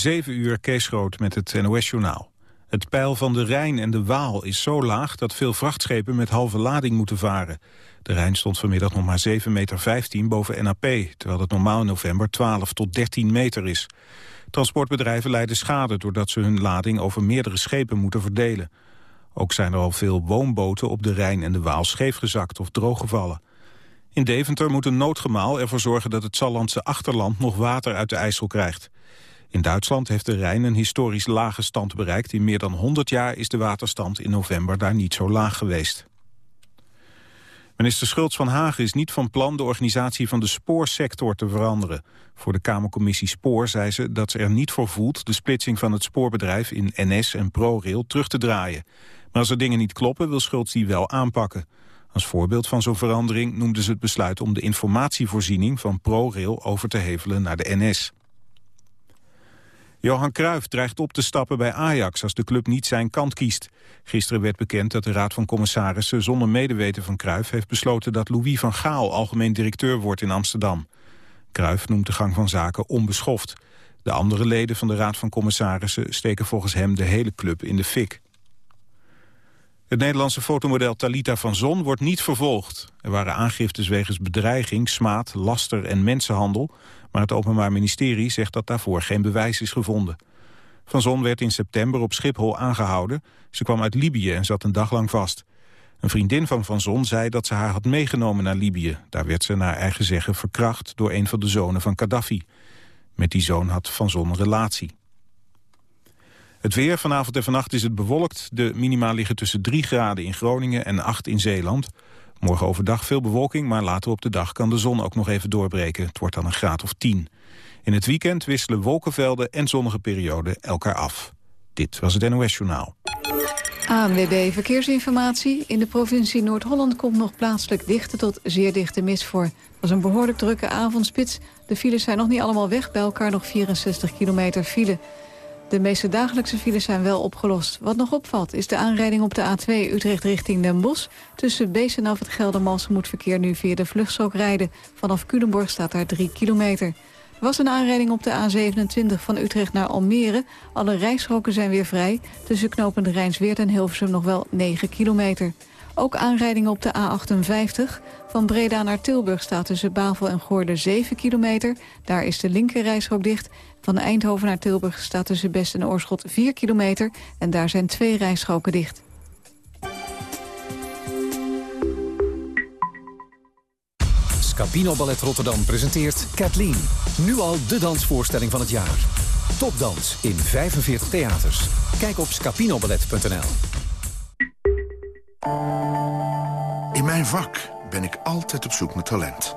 7 uur Kees Groot met het NOS-journaal. Het peil van de Rijn en de Waal is zo laag dat veel vrachtschepen met halve lading moeten varen. De Rijn stond vanmiddag nog maar 7,15 meter boven NAP, terwijl het normaal in november 12 tot 13 meter is. Transportbedrijven lijden schade doordat ze hun lading over meerdere schepen moeten verdelen. Ook zijn er al veel woonboten op de Rijn en de Waal scheefgezakt of drooggevallen. In Deventer moet een noodgemaal ervoor zorgen dat het Sallandse achterland nog water uit de IJssel krijgt. In Duitsland heeft de Rijn een historisch lage stand bereikt. In meer dan 100 jaar is de waterstand in november daar niet zo laag geweest. Minister Schultz van Hagen is niet van plan de organisatie van de spoorsector te veranderen. Voor de Kamercommissie Spoor zei ze dat ze er niet voor voelt de splitsing van het spoorbedrijf in NS en ProRail terug te draaien. Maar als er dingen niet kloppen wil Schultz die wel aanpakken. Als voorbeeld van zo'n verandering noemde ze het besluit om de informatievoorziening van ProRail over te hevelen naar de NS. Johan Cruijff dreigt op te stappen bij Ajax als de club niet zijn kant kiest. Gisteren werd bekend dat de Raad van Commissarissen zonder medeweten van Cruijff heeft besloten dat Louis van Gaal algemeen directeur wordt in Amsterdam. Cruijff noemt de gang van zaken onbeschoft. De andere leden van de Raad van Commissarissen steken volgens hem de hele club in de fik. Het Nederlandse fotomodel Talita van Zon wordt niet vervolgd. Er waren aangiftes wegens bedreiging, smaad, laster en mensenhandel... maar het Openbaar Ministerie zegt dat daarvoor geen bewijs is gevonden. Van Zon werd in september op Schiphol aangehouden. Ze kwam uit Libië en zat een dag lang vast. Een vriendin van Van Zon zei dat ze haar had meegenomen naar Libië. Daar werd ze naar eigen zeggen verkracht door een van de zonen van Gaddafi. Met die zoon had Van Zon een relatie. Het weer, vanavond en vannacht is het bewolkt. De minima liggen tussen 3 graden in Groningen en 8 in Zeeland. Morgen overdag veel bewolking, maar later op de dag kan de zon ook nog even doorbreken. Het wordt dan een graad of 10. In het weekend wisselen wolkenvelden en zonnige perioden elkaar af. Dit was het NOS Journaal. ANWB Verkeersinformatie. In de provincie Noord-Holland komt nog plaatselijk dichte tot zeer dichte mist voor. Het was een behoorlijk drukke avondspits. De files zijn nog niet allemaal weg, bij elkaar nog 64 kilometer file. De meeste dagelijkse files zijn wel opgelost. Wat nog opvalt is de aanrijding op de A2 Utrecht richting Den Bosch. Tussen Bees en af het Geldermalsen moet verkeer nu via de vluchtstrook rijden. Vanaf Culemborg staat daar 3 kilometer. Er was een aanrijding op de A27 van Utrecht naar Almere. Alle rijstroken zijn weer vrij. Tussen knopend Rijnsweert en Hilversum nog wel 9 kilometer. Ook aanrijdingen op de A58. Van Breda naar Tilburg staat tussen Bavel en Goorde 7 kilometer. Daar is de linkerrijstrook dicht. Van Eindhoven naar Tilburg staat tussen Best en Oorschot 4 kilometer... en daar zijn twee rijstroken dicht. Scapino Ballet Rotterdam presenteert Kathleen. Nu al de dansvoorstelling van het jaar. Topdans in 45 theaters. Kijk op scapinoballet.nl. In mijn vak ben ik altijd op zoek naar talent.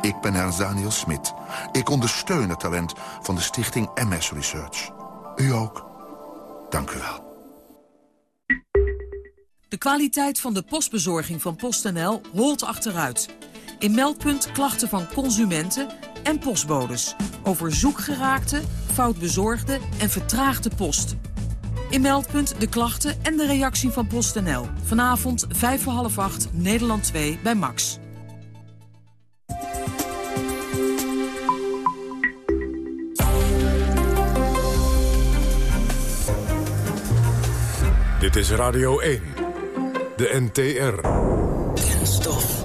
Ik ben Ernst Daniel Smit. Ik ondersteun het talent van de stichting MS Research. U ook. Dank u wel. De kwaliteit van de postbezorging van PostNL holt achteruit. In Meldpunt klachten van consumenten en postbodes. Over zoekgeraakte, foutbezorgde en vertraagde post. In Meldpunt de klachten en de reactie van PostNL. Vanavond 5 voor half 8, Nederland 2 bij Max. Is Radio 1, de NTR.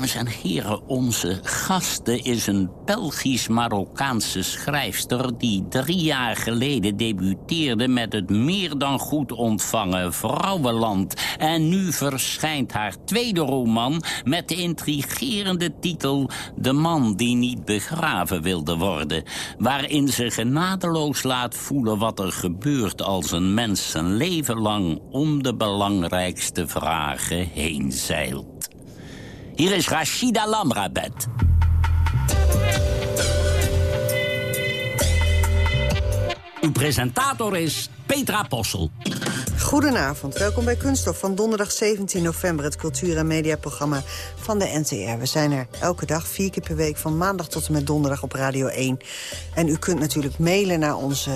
Dames en heren, onze gasten is een Belgisch-Marokkaanse schrijfster... die drie jaar geleden debuteerde met het meer dan goed ontvangen Vrouwenland. En nu verschijnt haar tweede roman met de intrigerende titel... De man die niet begraven wilde worden. Waarin ze genadeloos laat voelen wat er gebeurt als een mens zijn leven lang... om de belangrijkste vragen heen zeilt. Hier is Rashida Lamrabet. Uw presentator is Petra Possel. Goedenavond, welkom bij Kunststof van donderdag 17 november... het cultuur- en mediaprogramma van de NTR. We zijn er elke dag, vier keer per week, van maandag tot en met donderdag op Radio 1. En u kunt natuurlijk mailen naar onze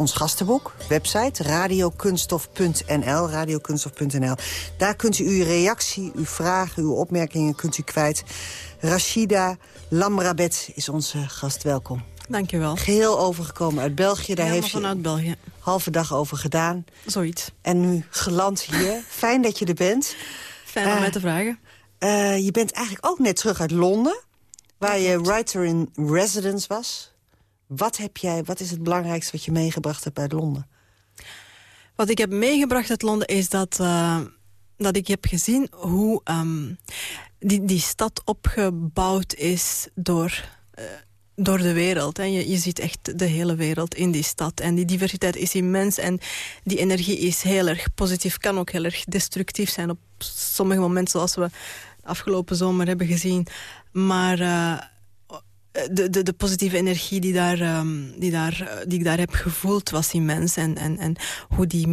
ons gastenboek, website radiokunstof.nl. Radiokunstof.nl. Daar kunt u uw reactie, uw vragen, uw opmerkingen kunt u kwijt. Rashida Lamrabet is onze gast. Welkom. Dankjewel. Geheel overgekomen uit België. Daar heeft vanuit je België. halve dag over gedaan. Zoiets. En nu geland hier. Fijn dat je er bent. Fijn om Uh, mij te vragen. Uh, je bent eigenlijk ook net terug uit Londen. Waar je writer in residence was. Wat, heb jij, wat is het belangrijkste wat je meegebracht hebt uit Londen? Wat ik heb meegebracht uit Londen is dat, uh, dat ik heb gezien hoe um, die, die stad opgebouwd is door, uh, door de wereld. En je, je ziet echt de hele wereld in die stad. En die diversiteit is immens en die energie is heel erg positief. Kan ook heel erg destructief zijn op sommige momenten zoals we afgelopen zomer hebben gezien. Maar... Uh, de, de, de, positieve energie die, daar, um, die, daar, die ik daar heb gevoeld was immens. En, en, en hoe, die,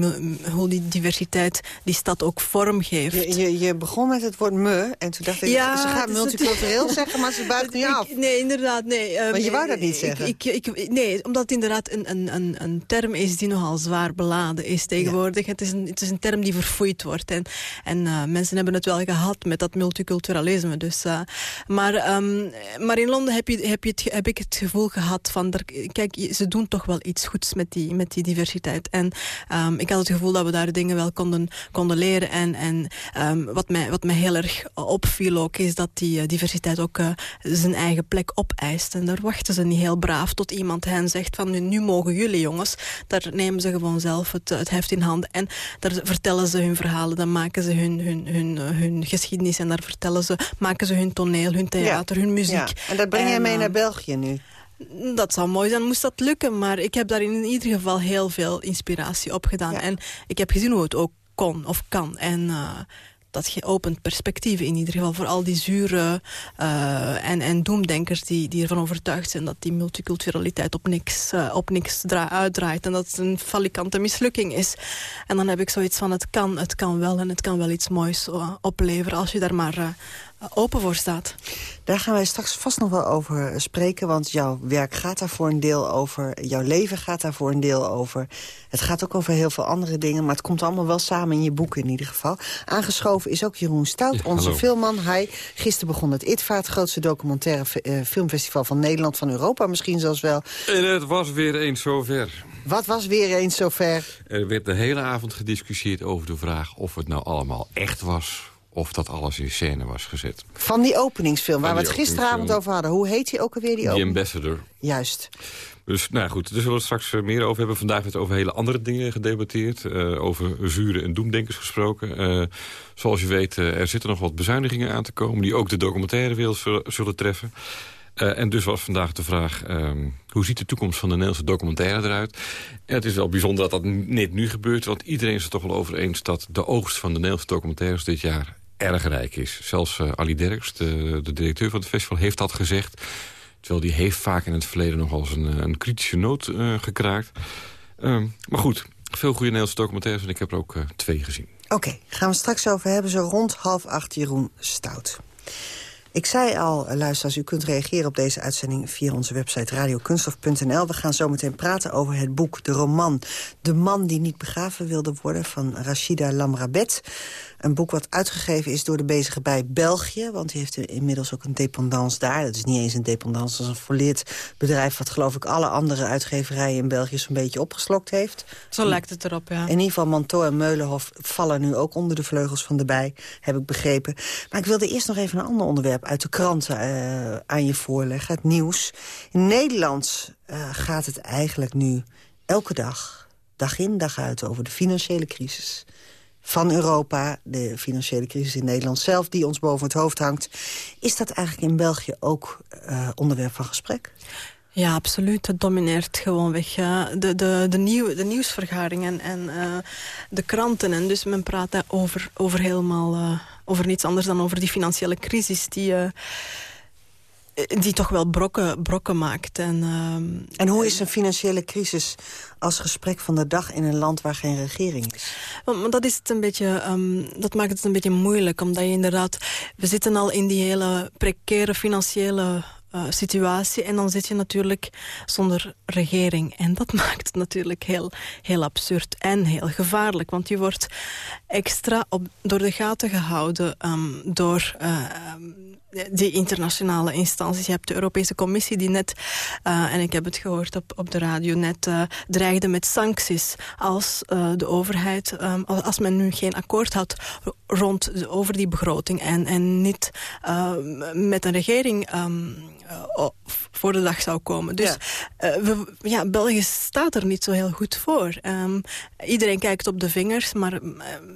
hoe die diversiteit die stad ook vorm geeft. Je, je, je begon met het woord me. En toen dacht ik, ja, ze gaat multicultureel het... zeggen, maar ze buigt niet af. Nee, inderdaad. Nee, um, maar je wou dat niet zeggen. Ik, ik, ik, nee, omdat het inderdaad een, een, een, een term is die nogal zwaar beladen is tegenwoordig. Ja. Het, is een, het is een term die verfoeid wordt. En, en uh, mensen hebben het wel gehad met dat multiculturalisme. Dus, uh, maar, um, maar in Londen heb je heb, je het, heb ik het gevoel gehad van... Er, kijk, ze doen toch wel iets goeds met die, met die diversiteit. En um, ik had het gevoel dat we daar dingen wel konden, konden leren. En, en um, wat, mij, wat mij heel erg opviel ook... is dat die uh, diversiteit ook uh, zijn eigen plek opeist. En daar wachten ze niet heel braaf tot iemand hen zegt van... nu, nu mogen jullie jongens. Daar nemen ze gewoon zelf het, het heft in handen. En daar vertellen ze hun verhalen. Dan maken ze hun, hun, hun, hun geschiedenis. En daar vertellen ze, maken ze hun toneel, hun theater, ja. hun muziek. Ja. En dat breng jij mee naar België nu? Dat zou mooi zijn, moest dat lukken. Maar ik heb daar in ieder geval heel veel inspiratie op gedaan. Ja. En ik heb gezien hoe het ook kon of kan. En uh, dat opent perspectieven in ieder geval voor al die zure uh, en, en doemdenkers die, die ervan overtuigd zijn dat die multiculturaliteit op niks, uh, op niks uitdraait en dat het een falikante mislukking is. En dan heb ik zoiets van het kan, het kan wel en het kan wel iets moois uh, opleveren als je daar maar open voor staat. Daar gaan wij straks vast nog wel over spreken, want jouw werk gaat daar voor een deel over. Jouw leven gaat daar voor een deel over. Het gaat ook over heel veel andere dingen, maar het komt allemaal wel samen in je boek in ieder geval. Aangeschoven is ook Jeroen Stout, ja, onze hallo. filmman. Hij, gisteren begon het ITVA, het grootste documentaire uh, filmfestival van Nederland, van Europa misschien zelfs wel. En het was weer eens zover. Wat was weer eens zover? Er werd de hele avond gediscussieerd over de vraag of het nou allemaal echt was of dat alles in scène was gezet. Van die openingsfilm, waar we het gisteravond over hadden. Hoe heet die ook alweer? Die The. Ambassador. Juist. Dus nou goed, daar zullen we het straks meer over hebben. Vandaag werd over hele andere dingen gedebatteerd. Uh, over zure en doemdenkers gesproken. Uh, zoals je weet, uh, er zitten nog wat bezuinigingen aan te komen... die ook de documentaire wereld zullen treffen. Uh, en dus was vandaag de vraag, um, hoe ziet de toekomst van de Nederlandse documentaire eruit? En het is wel bijzonder dat dat net nu gebeurt... want iedereen is er toch wel over eens dat de oogst van de Nederlandse documentaires dit jaar erg rijk is. Zelfs uh, Ali Derks, de, de directeur van het festival, heeft dat gezegd. Terwijl die heeft vaak in het verleden nog als een, een kritische noot uh, gekraakt. Um, maar goed, veel goede Nederlandse documentaires en ik heb er ook twee gezien. Oké, gaan we straks over hebben. Zo rond half acht Jeroen Stout. Ik zei al, luisteraars, u kunt reageren op deze uitzending... via onze website radiokunstof.nl. We gaan zo meteen praten over het boek, de roman... De man die niet begraven wilde worden, van Rashida Lamrabet. Een boek wat uitgegeven is door de bezige bij België. Want die heeft inmiddels ook een dependance daar. Dat is niet eens een dependance, dat is een volleerd bedrijf... wat geloof ik alle andere uitgeverijen in België zo'n beetje opgeslokt heeft. Zo lijkt het erop, ja. In ieder geval Manteau en Meulenhof vallen nu ook onder de vleugels van de bij, heb ik begrepen. Maar ik wilde eerst nog even een ander onderwerp uit de kranten uh, aan je voorleggen. Het nieuws. In Nederland uh, gaat het eigenlijk nu elke dag, dag in dag uit, over de financiële crisis van Europa, de financiële crisis in Nederland zelf... die ons boven het hoofd hangt. Is dat eigenlijk in België ook uh, onderwerp van gesprek? Ja, absoluut. Het domineert gewoonweg uh, de, de, de, nieuw, de nieuwsvergaringen en uh, de kranten. En dus men praat over, over helemaal uh, over niets anders dan over die financiële crisis... die die toch wel brokken, brokken maakt. En, ehm, en hoe is een financiële crisis als gesprek van de dag in een land waar geen regering is? Want, dat, is het een beetje, ehm, dat maakt het een beetje moeilijk, omdat je inderdaad... We zitten al in die hele precaire financiële uh, situatie. En dan zit je natuurlijk zonder regering. En dat maakt het natuurlijk heel, heel absurd en heel gevaarlijk. Want je wordt extra op, door de gaten gehouden um, door... Uh, die internationale instanties. Je hebt de Europese Commissie die net, uh, en ik heb het gehoord op, op de radio, net uh, dreigde met sancties als uh, de overheid, um, als men nu geen akkoord had rond over die begroting en, en niet met een regering um, voor de dag zou komen. Dus ja. We, ja, België staat er niet zo heel goed voor. Um, iedereen kijkt op de vingers, maar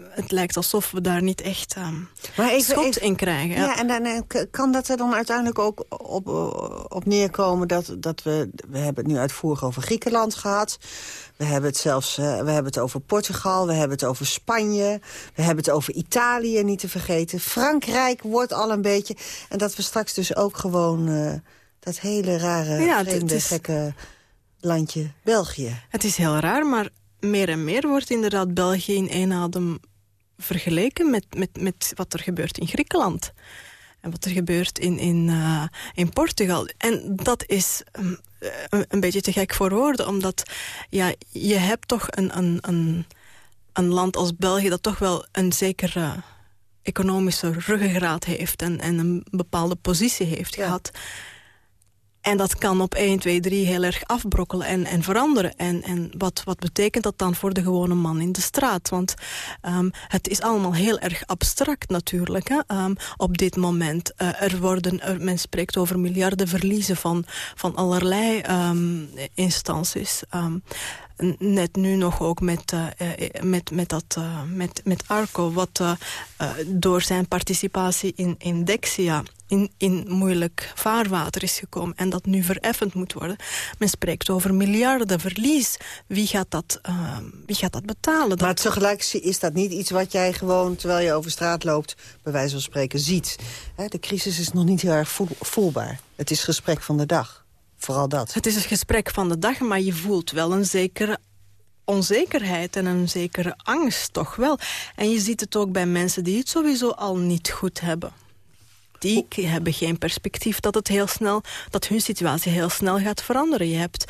het lijkt alsof we daar niet echt um, maar even, schot even, in krijgen. Ja, en dan kan dat er dan uiteindelijk ook op, op neerkomen... dat, dat we, we hebben het nu uitvoerig over Griekenland gehad... We hebben het zelfs uh, we hebben het over Portugal, we hebben het over Spanje... we hebben het over Italië, niet te vergeten. Frankrijk wordt al een beetje... en dat we straks dus ook gewoon uh, dat hele rare, ja, vreemde, is, gekke landje België. Het is heel raar, maar meer en meer wordt inderdaad België in één adem vergeleken... met, met, met wat er gebeurt in Griekenland en wat er gebeurt in, in, uh, in Portugal. En dat is um, een, een, beetje te gek voor woorden, omdat ja, je hebt toch een, een, een, een land als België... dat toch wel een zekere economische ruggengraat heeft... en, en een bepaalde positie heeft ja. gehad... En dat kan op 1, 2, 3 heel erg afbrokkelen en, en veranderen. En, en wat, wat betekent dat dan voor de gewone man in de straat? Want um, het is allemaal heel erg abstract natuurlijk hè? Um, op dit moment. Uh, er worden, er, men spreekt over miljarden verliezen van, van allerlei um, instanties net nu nog ook met, uh, met, met, dat, met, met Arco... wat door zijn participatie in, in Dexia in, in moeilijk vaarwater is gekomen... en dat nu vereffend moet worden. Men spreekt over miljarden verlies. Wie gaat dat, wie gaat dat betalen? Dat... Maar tegelijk is dat niet iets wat jij gewoon... terwijl je over straat loopt, bij wijze van spreken, ziet. de crisis is nog niet heel erg voelbaar. Het is gesprek van de dag. Vooral dat. Het is een gesprek van de dag, maar je voelt wel een zekere onzekerheid en een zekere angst, toch wel. En je ziet het ook bij mensen die het sowieso al niet goed hebben. Die hebben geen perspectief dat, het heel snel, dat hun situatie heel snel gaat veranderen. Je hebt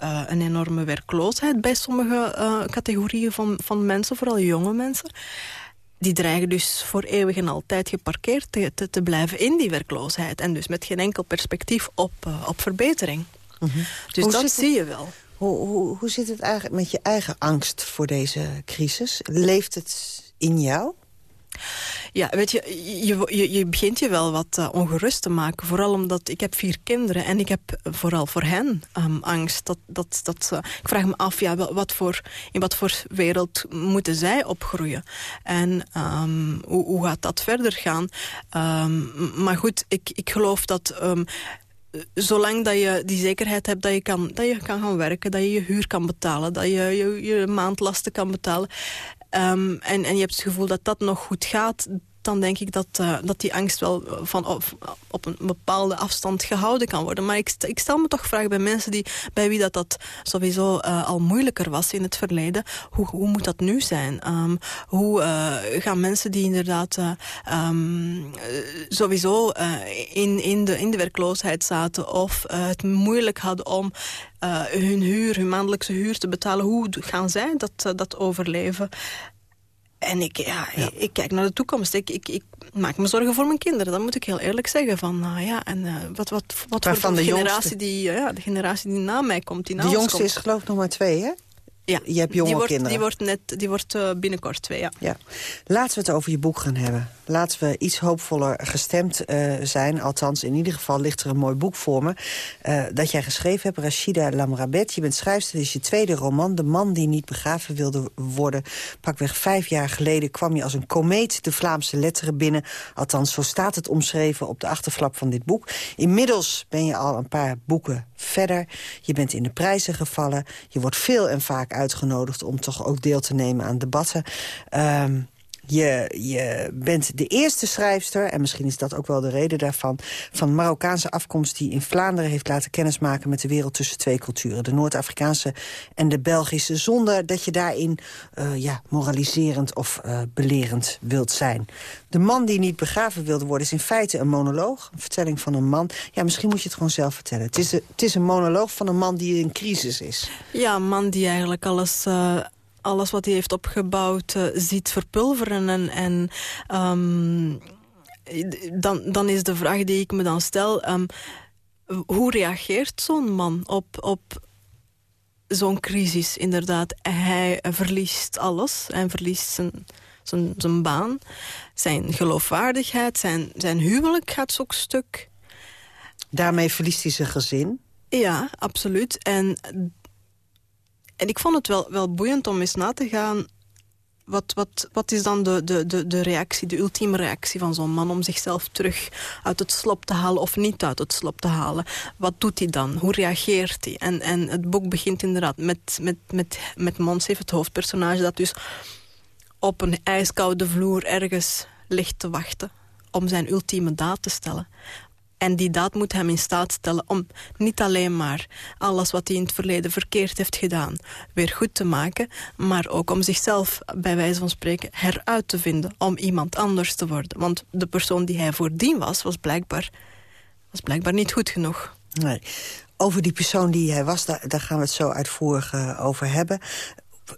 uh, een enorme werkloosheid bij sommige uh, categorieën van, van mensen, vooral jonge mensen die dreigen dus voor eeuwig en altijd geparkeerd te, te, te, blijven in die werkloosheid. En dus met geen enkel perspectief op, uh, op verbetering. Mm -hmm. Dus hoe dat zie je wel. Hoe, hoe, hoe zit het eigenlijk met je eigen angst voor deze crisis? Leeft het in jou? Ja, weet je, je, je, je begint je wel wat uh, ongerust te maken. Vooral omdat ik heb vier kinderen en ik heb vooral voor hen um, angst. Dat, dat, dat, uh, ik vraag me af, ja, wat voor, in wat voor wereld moeten zij opgroeien? En um, hoe, hoe gaat dat verder gaan? Um, maar goed, ik, ik geloof dat zolang dat je die zekerheid hebt dat je, kan, dat je kan gaan werken... dat je je huur kan betalen, dat je je, je maandlasten kan betalen... Um, en, en je hebt het gevoel dat dat nog goed gaat dan denk ik dat, uh, dat die angst wel van op, een bepaalde afstand gehouden kan worden. Maar ik, ik stel me toch vragen bij mensen die, bij wie dat, dat sowieso uh, al moeilijker was in het verleden. Hoe, hoe moet dat nu zijn? Um, hoe gaan mensen die inderdaad um, sowieso in, in, de, in de werkloosheid zaten... of het moeilijk hadden om hun huur, hun maandelijkse huur te betalen... hoe gaan zij dat, dat overleven? En ik, ja, ja. Ik, ik, kijk naar de toekomst. Ik, ik, ik, maak me zorgen voor mijn kinderen. Dat moet ik heel eerlijk zeggen. Van, uh, ja, en uh, wat, wat, wat voor de generatie, die, uh, ja, de generatie die na mij komt. Die de jongste komt. is geloof ik nog maar twee, hè? Ja, je hebt jonge die wordt, kinderen. Die wordt, net, die wordt uh, binnenkort twee, ja. ja. Laten we het over je boek gaan hebben. Laten we iets hoopvoller gestemd uh, zijn. Althans, in ieder geval ligt er een mooi boek voor me. Uh, dat jij geschreven hebt, Rashida Lamrabet. Je bent schrijfster, dit is je tweede roman. De man die niet begraven wilde worden. Pakweg vijf jaar geleden kwam je als een komeet de Vlaamse letteren binnen. Althans, zo staat het omschreven op de achterflap van dit boek. Inmiddels ben je al een paar boeken verder. Je bent in de prijzen gevallen. Je wordt veel en vaak uitgenodigd om toch ook deel te nemen aan debatten. Um, je, bent de eerste schrijfster, en misschien is dat ook wel de reden daarvan... van Marokkaanse afkomst die in Vlaanderen heeft laten kennismaken... met de wereld tussen twee culturen, de Noord-Afrikaanse en de Belgische... zonder dat je daarin uh, ja, moraliserend of uh, belerend wilt zijn. De man die niet begraven wilde worden is in feite een monoloog. Een vertelling van een man. Ja, misschien moet je het gewoon zelf vertellen. Het is, het is een monoloog van een man die in crisis is. Ja, een man die eigenlijk alles... Uh alles wat hij heeft opgebouwd uh, ziet verpulveren. En, en um, dan, dan is de vraag die ik me dan stel... Um, hoe reageert zo'n man op, op zo'n crisis, inderdaad? Hij verliest alles. Hij verliest zijn, zijn, zijn baan, zijn geloofwaardigheid, zijn, zijn huwelijk gaat ook stuk. Daarmee verliest hij zijn gezin? Ja, absoluut. En en ik vond het wel, wel boeiend om eens na te gaan... Wat, wat, wat is dan de, de, de, de reactie, de ultieme reactie van zo'n man... om zichzelf terug uit het slop te halen of niet uit het slop te halen? Wat doet hij dan? Hoe reageert hij? En, en het boek begint inderdaad met, met, met, met Monsif, het hoofdpersonage... dat dus op een ijskoude vloer ergens ligt te wachten om zijn ultieme daad te stellen. En die daad moet hem in staat stellen om niet alleen maar alles wat hij in het verleden verkeerd heeft gedaan weer goed te maken, maar ook om zichzelf bij wijze van spreken heruit te vinden om iemand anders te worden. Want de persoon die hij voordien was, was blijkbaar, was blijkbaar niet goed genoeg. Nee. Over die persoon die hij was, daar, daar gaan we het zo uitvoerig uh, over hebben.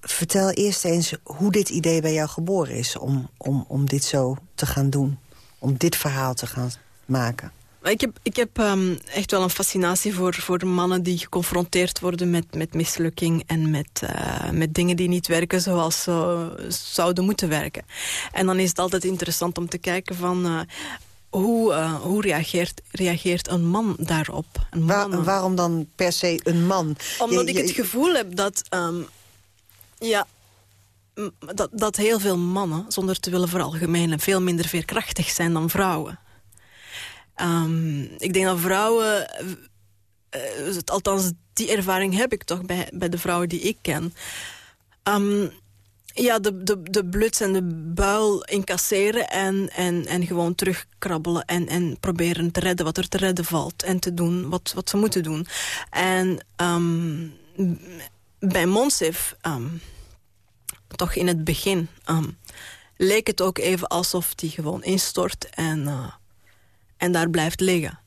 Vertel eerst eens hoe dit idee bij jou geboren is om, om, om dit zo te gaan doen. Om dit verhaal te gaan maken. Ik heb, ik heb um, echt wel een fascinatie voor, voor mannen die geconfronteerd worden met, met mislukking en met, uh, met dingen die niet werken zoals ze zouden moeten werken. En dan is het altijd interessant om te kijken van... Uh, hoe, uh, hoe reageert, reageert een man daarop? Een Waar, waarom dan per se een man? Omdat je, je, ik het gevoel heb dat... Um, ja, dat, dat heel veel mannen, zonder te willen veralgemenen... veel minder veerkrachtig zijn dan vrouwen. Um, ik denk dat vrouwen... Uh, althans, die ervaring heb ik toch bij, bij de vrouwen die ik ken. Um, ja, de, de, de bluts en de buil incasseren en, en, en gewoon terugkrabbelen... En, en proberen te redden wat er te redden valt. En te doen wat, wat ze moeten doen. En um, bij Monsif, toch in het begin... leek het ook even alsof die gewoon instort en... Uh, en daar blijft liggen.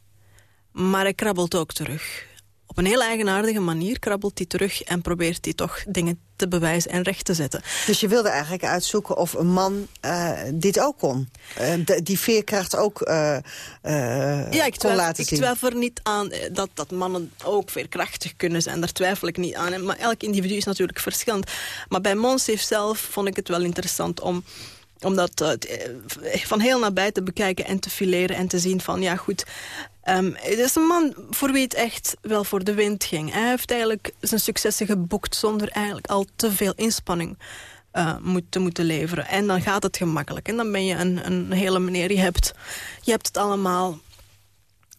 Maar hij krabbelt ook terug. Op een heel eigenaardige manier krabbelt hij terug... en probeert hij toch dingen te bewijzen en recht te zetten. Dus je wilde eigenlijk uitzoeken of een man uh, dit ook kon? Uh, die veerkracht ook uh, ja, ik kon laten ik zien? Ik twijfel er niet aan dat, dat mannen ook veerkrachtig kunnen zijn. Daar twijfel ik niet aan. Maar elk individu is natuurlijk verschillend. Maar bij Monsif zelf vond ik het wel interessant om om dat uh, van heel nabij te bekijken en te fileren en te zien van... ja goed, um, het is een man voor wie het echt wel voor de wind ging. Hij heeft eigenlijk zijn successen geboekt zonder eigenlijk al te veel inspanning moet, te moeten leveren. En dan gaat het gemakkelijk. En dan ben je een, een hele meneer, je hebt, je hebt het allemaal...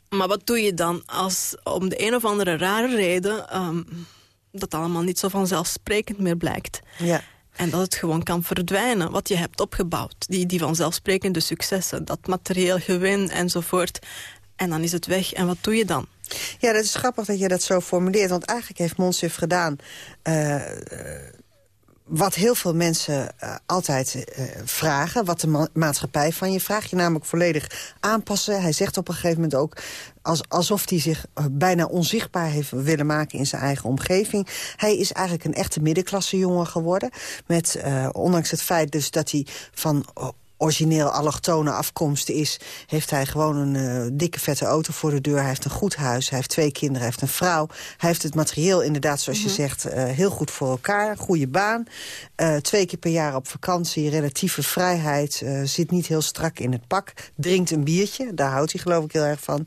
Maar wat doe je dan als om de een of andere rare reden... Um, dat allemaal niet zo vanzelfsprekend meer blijkt. Ja. En dat het gewoon kan verdwijnen, wat je hebt opgebouwd. Die, die vanzelfsprekende successen, dat materieel gewin enzovoort. En dan is het weg. En wat doe je dan? Ja, dat is grappig dat je dat zo formuleert. Want eigenlijk heeft Monsif gedaan... Uh, wat heel veel mensen uh, altijd uh, vragen, wat de ma maatschappij van je vraagt. Je namelijk volledig aanpassen. Hij zegt op een gegeven moment ook als, alsof hij zich uh, bijna onzichtbaar heeft willen maken in zijn eigen omgeving. Hij is eigenlijk een echte middenklasse jongen geworden. Met, ondanks het feit dus dat hij van origineel allochtone afkomst is... heeft hij gewoon een uh, dikke vette auto voor de deur. Hij heeft een goed huis, hij heeft twee kinderen, hij heeft een vrouw. Hij heeft het materieel inderdaad, zoals mm -hmm. je mhm. zegt, uh, heel goed voor elkaar. Goede baan, uh, twee keer per jaar op vakantie, relatieve vrijheid. zit niet heel strak in het pak, drinkt een biertje. Daar houdt hij geloof ik heel erg van.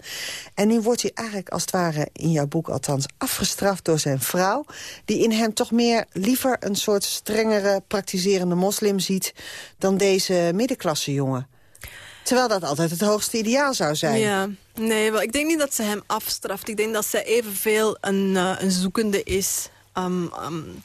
En nu wordt hij eigenlijk als het ware, in jouw boek althans... afgestraft door zijn vrouw... die in hem toch meer liever een soort strengere praktiserende moslim ziet... dan deze middenklasse jongen. Terwijl dat altijd het hoogste ideaal zou zijn. Ja, nee, wel, ik denk niet dat ze hem afstraft. Ik denk dat zij evenveel een, uh, een zoekende is Um, um,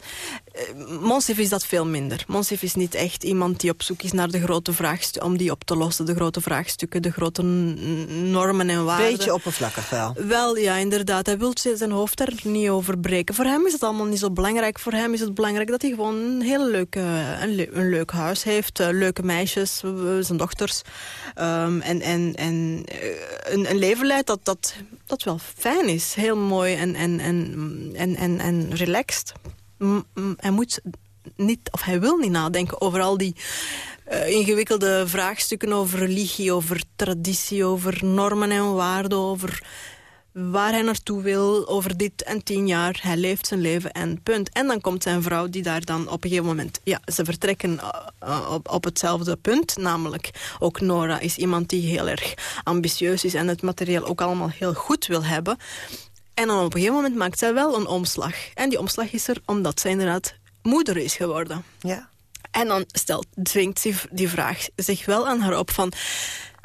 Monsif is dat veel minder. Monsif is niet echt iemand die op zoek is naar de grote vraagstukken... om die op te lossen, de grote vraagstukken, de grote normen en waarden. Beetje oppervlakkig wel. Wel, ja, inderdaad. Hij wil zijn hoofd er niet over breken. Voor hem is het allemaal niet zo belangrijk. Voor hem is het belangrijk dat hij gewoon een heel leuk, een, een leuk huis heeft. Uh, leuke meisjes, zijn dochters. Um, en en, en uh, een, een leven leidt dat, dat, dat wel fijn is. Heel mooi en, en, en, en, en, en relaxed. Hij moet niet, of hij wil niet nadenken over al die uh, ingewikkelde vraagstukken over religie, over traditie, over normen en waarden, over waar hij naartoe wil over dit en tien jaar. Hij leeft zijn leven en punt. En dan komt zijn vrouw die daar dan op een gegeven moment... Ja, ze vertrekken uh, op, op hetzelfde punt. Namelijk, ook Nora is iemand die heel erg ambitieus is... en het materieel ook allemaal heel goed wil hebben. En dan op een gegeven moment maakt zij wel een omslag. En die omslag is er omdat zij inderdaad moeder is geworden. Ja. En dan stelt, dwingt ze die vraag zich wel aan haar op van...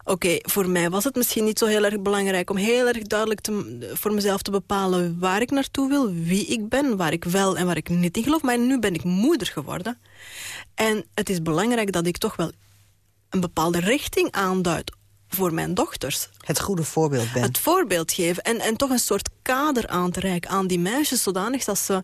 Oké, voor mij was het misschien niet zo heel erg belangrijk... om heel erg duidelijk te, voor mezelf te bepalen waar ik naartoe wil... wie ik ben, waar ik wel en waar ik niet in geloof. Maar nu ben ik moeder geworden. En het is belangrijk dat ik toch wel een bepaalde richting aanduid voor mijn dochters. Het goede voorbeeld ben. Het voorbeeld geven en, en toch een soort kader aan te reiken aan die meisjes... zodanig dat ze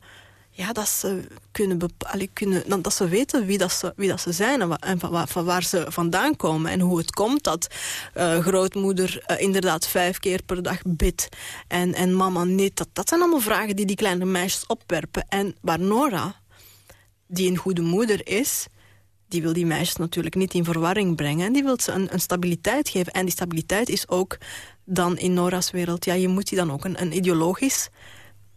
ja, dat ze kunnen, bepalen, kunnen dat ze weten wie dat ze, wie dat ze zijn en, en van, van, waar ze vandaan komen. En hoe het komt dat uh, grootmoeder uh, inderdaad vijf keer per dag bidt en, en mama niet. Dat, dat zijn allemaal vragen die die kleine meisjes opwerpen. En waar Nora, die een goede moeder is, die wil die meisjes natuurlijk niet in verwarring brengen. En die wil ze een, een stabiliteit geven. En die stabiliteit is ook dan in Nora's wereld... ja, je moet die dan ook een, een ideologisch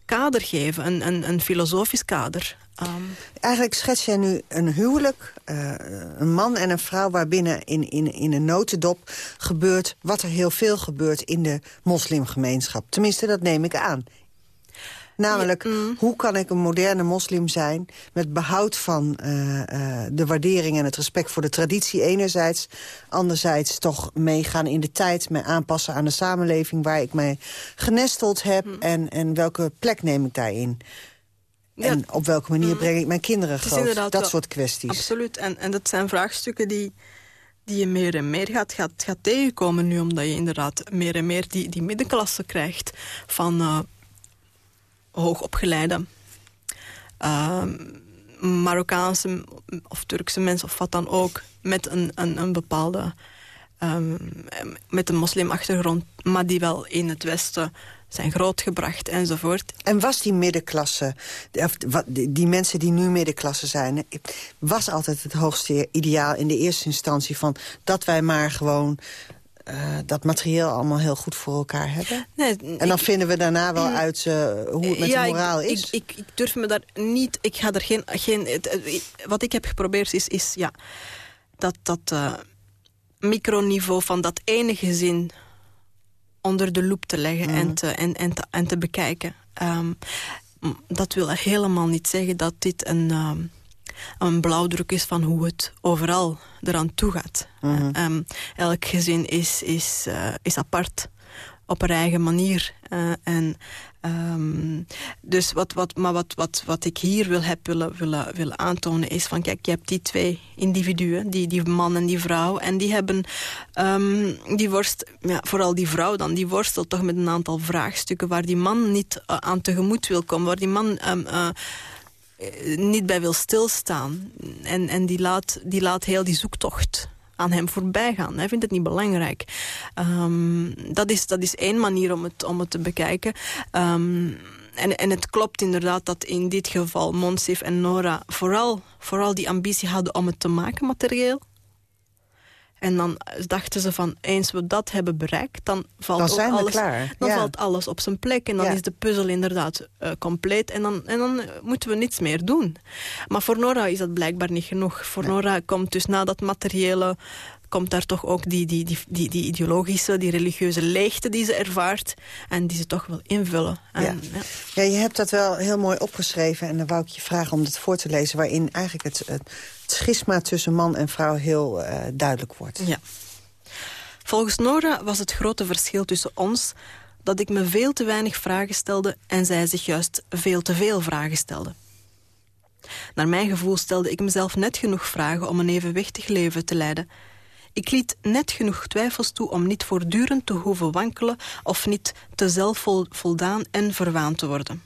kader geven, een, een, een filosofisch kader. Um... Eigenlijk schets jij nu een huwelijk, uh, een man en een vrouw... waarbinnen in, in, in een notendop gebeurt wat er heel veel gebeurt in de moslimgemeenschap. Tenminste, dat neem ik aan. Namelijk, mm. hoe kan ik een moderne moslim zijn... met behoud van uh, uh, de waardering en het respect voor de traditie enerzijds... anderzijds toch meegaan in de tijd, me aanpassen aan de samenleving... waar ik mij genesteld heb mm. en, en welke plek neem ik daarin? Ja. En op welke manier mm. breng ik mijn kinderen groot? Dat soort kwesties. Absoluut, en, en dat zijn vraagstukken die die je meer en meer gaat, gaat, gaat tegenkomen nu... omdat je inderdaad meer en meer die, die middenklasse krijgt... van uh, hoogopgeleide uh, Marokkaanse of Turkse mensen of wat dan ook... met een, een, een bepaalde... Um, met een moslimachtergrond, maar die wel in het Westen zijn grootgebracht enzovoort. En was die middenklasse, of die mensen die nu middenklasse zijn... was altijd het hoogste ideaal in de eerste instantie van... dat wij maar gewoon uh, dat materieel allemaal heel goed voor elkaar hebben? Nee, en dan vinden we daarna wel mm. uit uh, hoe het met ja, de moraal ik, is? Ik, ik, ik, durf me daar niet... Ik ga er geen... geen het, wat ik heb geprobeerd is, is ja, dat, dat uh, microniveau van dat ene gezin onder de loep te leggen mm. en, te, en, en, te, en te bekijken. Um, dat wil helemaal niet zeggen dat dit een... Um, een blauwdruk is van hoe het overal eraan toe gaat. Mhm. Ehm, elk gezin is, is, uh, is apart op een eigen manier. Uh, en, um, dus wat, wat, maar wat, wat, wat ik hier wil, heb willen, willen, willen aantonen is van... kijk, je hebt die twee individuen, die, die man en die vrouw... en die hebben um, die worst, ja, vooral die vrouw dan... die worstelt toch met een aantal vraagstukken... waar die man niet uh, aan tegemoet wil komen, waar die man... Um, uh, eh, niet bij wil stilstaan. En, en die, laat, die laat heel die zoektocht aan hem voorbij gaan. Hij vindt het niet belangrijk. Um, dat, is, dat is één manier om het, om het te bekijken. Um, en, en het klopt inderdaad dat in dit geval Monsif en Nora vooral, vooral die ambitie hadden om het te maken materieel. En dan dachten ze van, eens we dat hebben bereikt... dan valt, dan zijn alles, klaar. Dan valt alles op zijn plek. En dan is de puzzel inderdaad uh, compleet. En dan, en dan moeten we niets meer doen. Maar voor Nora is dat blijkbaar niet genoeg. Voor Nora komt dus na dat materiële komt daar toch ook die, die, die, die, die ideologische, die religieuze leegte die ze ervaart. En die ze toch wil invullen. En, ja. Ja. ja. je hebt dat wel heel mooi opgeschreven. En dan wou ik je vragen om het voor te lezen. Waarin eigenlijk het, het schisma tussen man en vrouw heel uh, duidelijk wordt. Ja. Volgens Nora was het grote verschil tussen ons dat ik me veel te weinig vragen stelde... en zij zich juist veel te veel vragen stelde. Naar mijn gevoel stelde ik mezelf net genoeg vragen... om een evenwichtig leven te leiden. Ik liet net genoeg twijfels toe om niet voortdurend te hoeven wankelen... of niet te zelfvoldaan en verwaand te worden.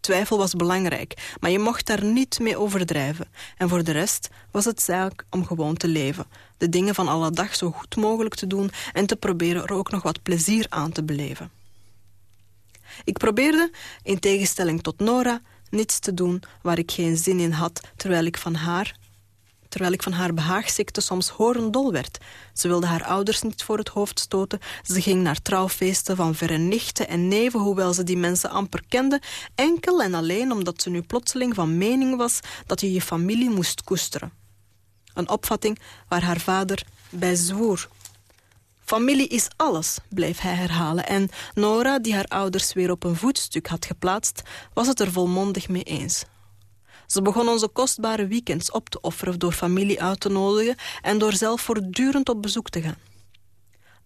Twijfel was belangrijk, maar je mocht daar niet mee overdrijven. En voor de rest was het zaak om gewoon te leven. De dingen van alle dag zo goed mogelijk te doen... en te proberen er ook nog wat plezier aan te beleven. Ik probeerde, in tegenstelling tot Nora, niets te doen waar ik geen zin in had... terwijl ik van haar terwijl ik van haar behaagziekte soms horendol werd. Ze wilde haar ouders niet voor het hoofd stoten. Ze ging naar trouwfeesten van verre nichten en neven... hoewel ze die mensen amper kende... enkel en alleen omdat ze nu plotseling van mening was... dat je je familie moest koesteren. Een opvatting waar haar vader bij zwoer. Familie is alles, bleef hij herhalen. En Nora, die haar ouders weer op een voetstuk had geplaatst... was het er volmondig mee eens. Ze begon onze kostbare weekends op te offeren door familie uit te nodigen en door zelf voortdurend op bezoek te gaan.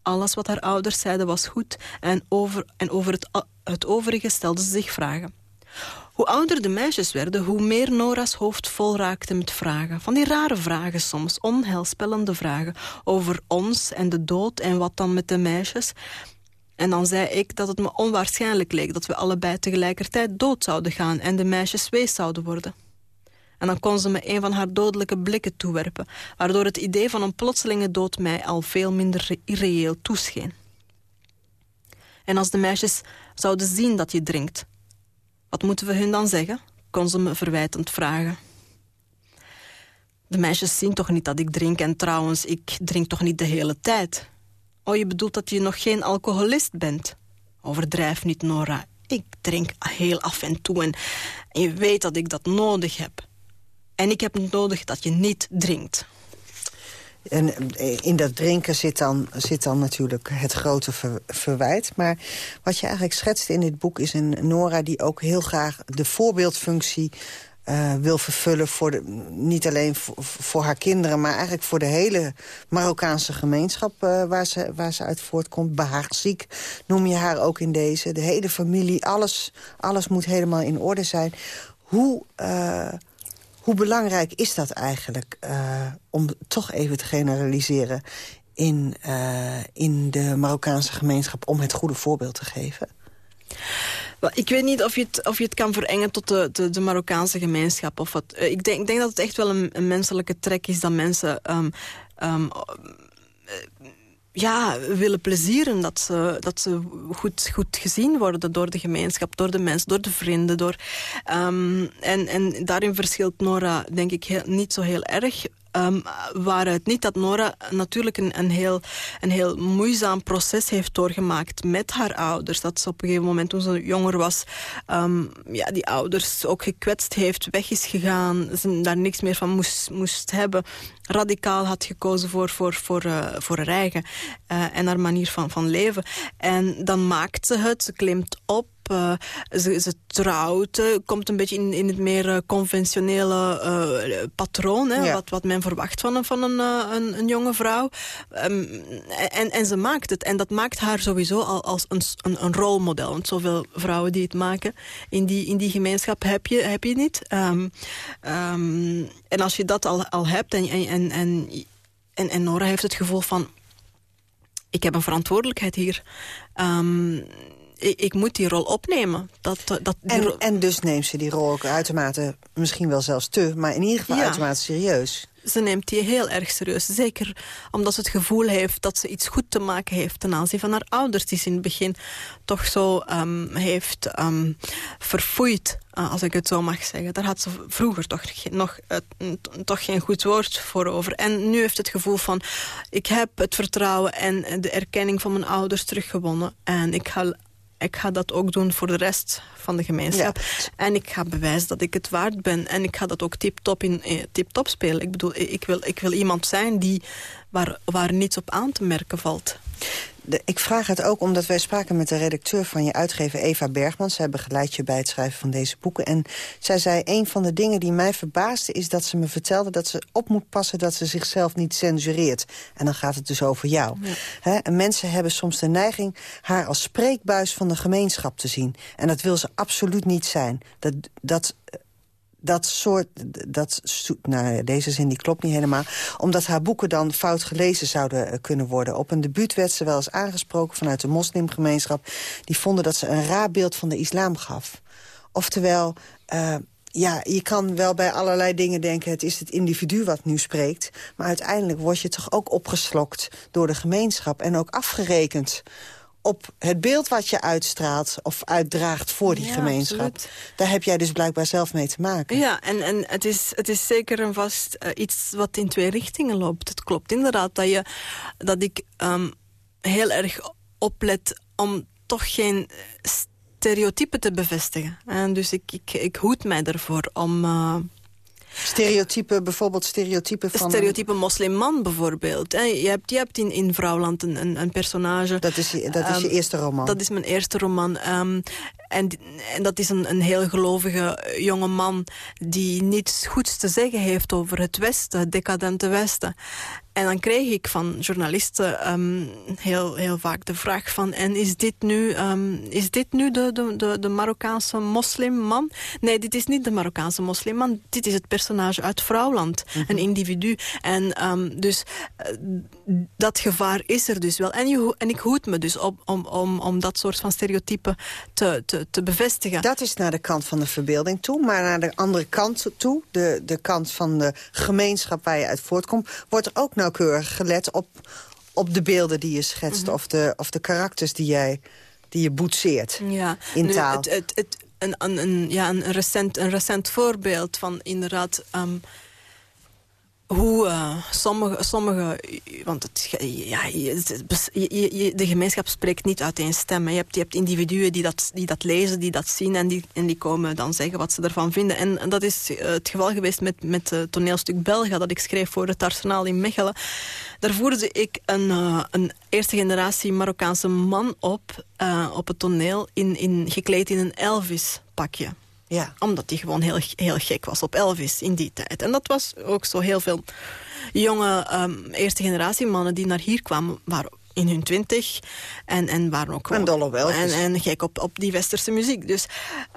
Alles wat haar ouders zeiden was goed en over, en over het, het overige stelde ze zich vragen. Hoe ouder de meisjes werden, hoe meer Nora's hoofd vol raakte met vragen. Van die rare vragen soms, onheilspellende vragen over ons en de dood en wat dan met de meisjes. En dan zei ik dat het me onwaarschijnlijk leek dat we allebei tegelijkertijd dood zouden gaan en de meisjes wees zouden worden. En dan kon ze me een van haar dodelijke blikken toewerpen... waardoor het idee van een plotselinge dood mij al veel minder irreëel toescheen. En als de meisjes zouden zien dat je drinkt... wat moeten we hun dan zeggen? kon ze me verwijtend vragen. De meisjes zien toch niet dat ik drink en trouwens, ik drink toch niet de hele tijd? Oh, je bedoelt dat je nog geen alcoholist bent? Overdrijf niet, Nora. Ik drink heel af en toe en je weet dat ik dat nodig heb. En ik heb nodig dat je niet drinkt. En eh, in dat drinken zit dan, zit dan natuurlijk het grote verwijt. Maar wat je eigenlijk schetst in dit boek is een Nora... die ook heel graag de voorbeeldfunctie uh, wil vervullen... Voor de, niet alleen voor, haar kinderen, maar eigenlijk voor de hele Marokkaanse gemeenschap... Uh, waar, ze, waar ze uit voortkomt. Behaagziek noem je haar ook in deze. De hele familie, alles, alles moet helemaal in orde zijn. Hoe... hoe belangrijk is dat eigenlijk, uh, om toch even te generaliseren... In, uh, in de Marokkaanse gemeenschap om het goede voorbeeld te geven? Ik weet niet of je het, of je het kan verengen tot de, de, de Marokkaanse gemeenschap. Of wat. Eh, ik, denk, ik denk dat het echt wel een, menselijke trek is dat mensen... Um, um, ja, willen plezieren. Dat ze, dat ze goed, goed gezien worden door de gemeenschap, door de mensen, door de vrienden. Door, um, en, en daarin verschilt Nora, denk ik, heel, niet zo heel erg. Um, waaruit niet dat Nora natuurlijk een, een, heel, een heel moeizaam proces heeft doorgemaakt met haar ouders. Dat ze op een gegeven moment toen ze jonger was, um, ja, die ouders ook gekwetst heeft, weg is gegaan, ze daar niks meer van moest, moest hebben. Radicaal had gekozen voor, voor, voor, uh, voor haar eigen uh, en haar manier van, van leven. En dan maakt ze het, ze klimt op ze, ze, trouwt, uh, komt een beetje in, in het meer uh, conventionele patroon. Hè, ja. wat, wat men verwacht van, een, van een, een, een jonge vrouw. Um, en, en ze maakt het. En dat maakt haar sowieso al als een, een, een, rolmodel. Want zoveel vrouwen die het maken in die, in die gemeenschap heb je, heb je niet. Um, um, en als je dat al, al hebt en, en, en, en, en Nora heeft het gevoel van ik heb een verantwoordelijkheid hier. Um, ik, moet die rol opnemen. Dat, dat en, en, dus neemt ze die rol ook uitermate, misschien wel zelfs te... maar in ieder geval ja. uitermate serieus. Ze neemt die heel erg serieus. Zeker omdat ze het gevoel heeft dat ze iets goed te maken heeft... ten aanzien van haar ouders, die ze in het begin toch zo um, heeft um, verfoeid... Uh, als ik het zo mag zeggen. Daar had ze vroeger toch, nog, uh, toch geen goed woord voor over. En nu heeft het gevoel van... ik heb het vertrouwen en de erkenning van mijn ouders teruggewonnen. En ik ga ik ga dat ook doen voor de rest van de gemeenschap. Ja. En ik ga bewijzen dat ik het waard ben. En ik ga dat ook tip-top eh, tip -top spelen. Ik bedoel, ik wil, ik wil iemand zijn die, waar, waar niets op aan te merken valt. De, ik vraag het ook omdat wij spraken met de redacteur van je uitgever Eva Bergman. Zij begeleidt je bij het schrijven van deze boeken. En zij zei, een van de dingen die mij verbaasde is dat ze me vertelde... dat ze op moet passen dat ze zichzelf niet censureert. En dan gaat het dus over jou. en mensen hebben soms de neiging haar als spreekbuis van de gemeenschap te zien. En dat wil ze absoluut niet zijn. Dat, dat dat soort... Dat, nou, deze zin die klopt niet helemaal. Omdat haar boeken dan fout gelezen zouden eh, kunnen worden. Op een debuut werd ze wel eens aangesproken vanuit de moslimgemeenschap. Die vonden dat ze een raar beeld van de islam gaf. Oftewel... Uh, ja, je kan wel bij allerlei dingen denken... het is het individu wat nu spreekt. Maar uiteindelijk word je toch ook opgeslokt door de gemeenschap... en ook afgerekend op het beeld wat je uitstraalt of uitdraagt voor die gemeenschap. Daar heb jij dus blijkbaar zelf mee te maken. Ja, en, en het, is, het is zeker en vast uh, iets wat in twee richtingen loopt. Het klopt inderdaad dat, je, dat ik um, heel erg oplet om toch geen stereotypen te bevestigen. En dus ik, ik, ik hoed mij ervoor om... Uh, Stereotypen, bijvoorbeeld stereotypen van... Stereotype moslimman bijvoorbeeld. Je hebt, je hebt in, in Vrouwland een, een, een personage... Dat is, je, dat is je ehm, eerste roman? Dat is mijn eerste roman. Um, en, en dat is een, een heel gelovige jonge man... die niets goeds te zeggen heeft over het Westen, het decadente Westen. En dan kreeg ik van journalisten um, heel, heel vaak de vraag van... en is dit nu, um, is dit nu de, de, de, de Marokkaanse moslimman? Nee, dit is niet de Marokkaanse moslimman. Dit is het personage uit Vrouwland, mm een individu. En um, dus uh, dat gevaar is er dus wel. En, je, en ik hoed me dus op om, om, om dat soort van stereotypen te, te, te bevestigen. Dat is naar de kant van de verbeelding toe. Maar naar de andere kant toe, de, de kant van de gemeenschap waar je uit voortkomt... wordt er ook nauwkeurig gelet op, op de beelden die je schetst... Mhm. of, de, of de karakters die, jij, die je boetseert ja. in nu, taal. Het, het, het, een, een, ja, een, recent, een recent voorbeeld van inderdaad... Um, hoe uh, sommige, sommige, want het, ja, de gemeenschap spreekt niet uit één stem. Je hebt, je hebt individuen die dat, die dat lezen, die dat zien en die, en die komen dan zeggen wat ze ervan vinden. En, dat is uh, het geval geweest met, met het toneelstuk Belga dat ik schreef voor het Arsenaal in Mechelen. Daar voerde ik een, een eerste generatie Marokkaanse man op, op het toneel, in, in, gekleed in een Elvis pakje. Ja. Omdat hij gewoon heel, heel gek was op Elvis in die tijd. En dat was ook zo heel veel jonge um, eerste generatie mannen die naar hier kwamen... waren in hun twintig. En, en waren ook en op En, en gek op, op die westerse muziek. Dus,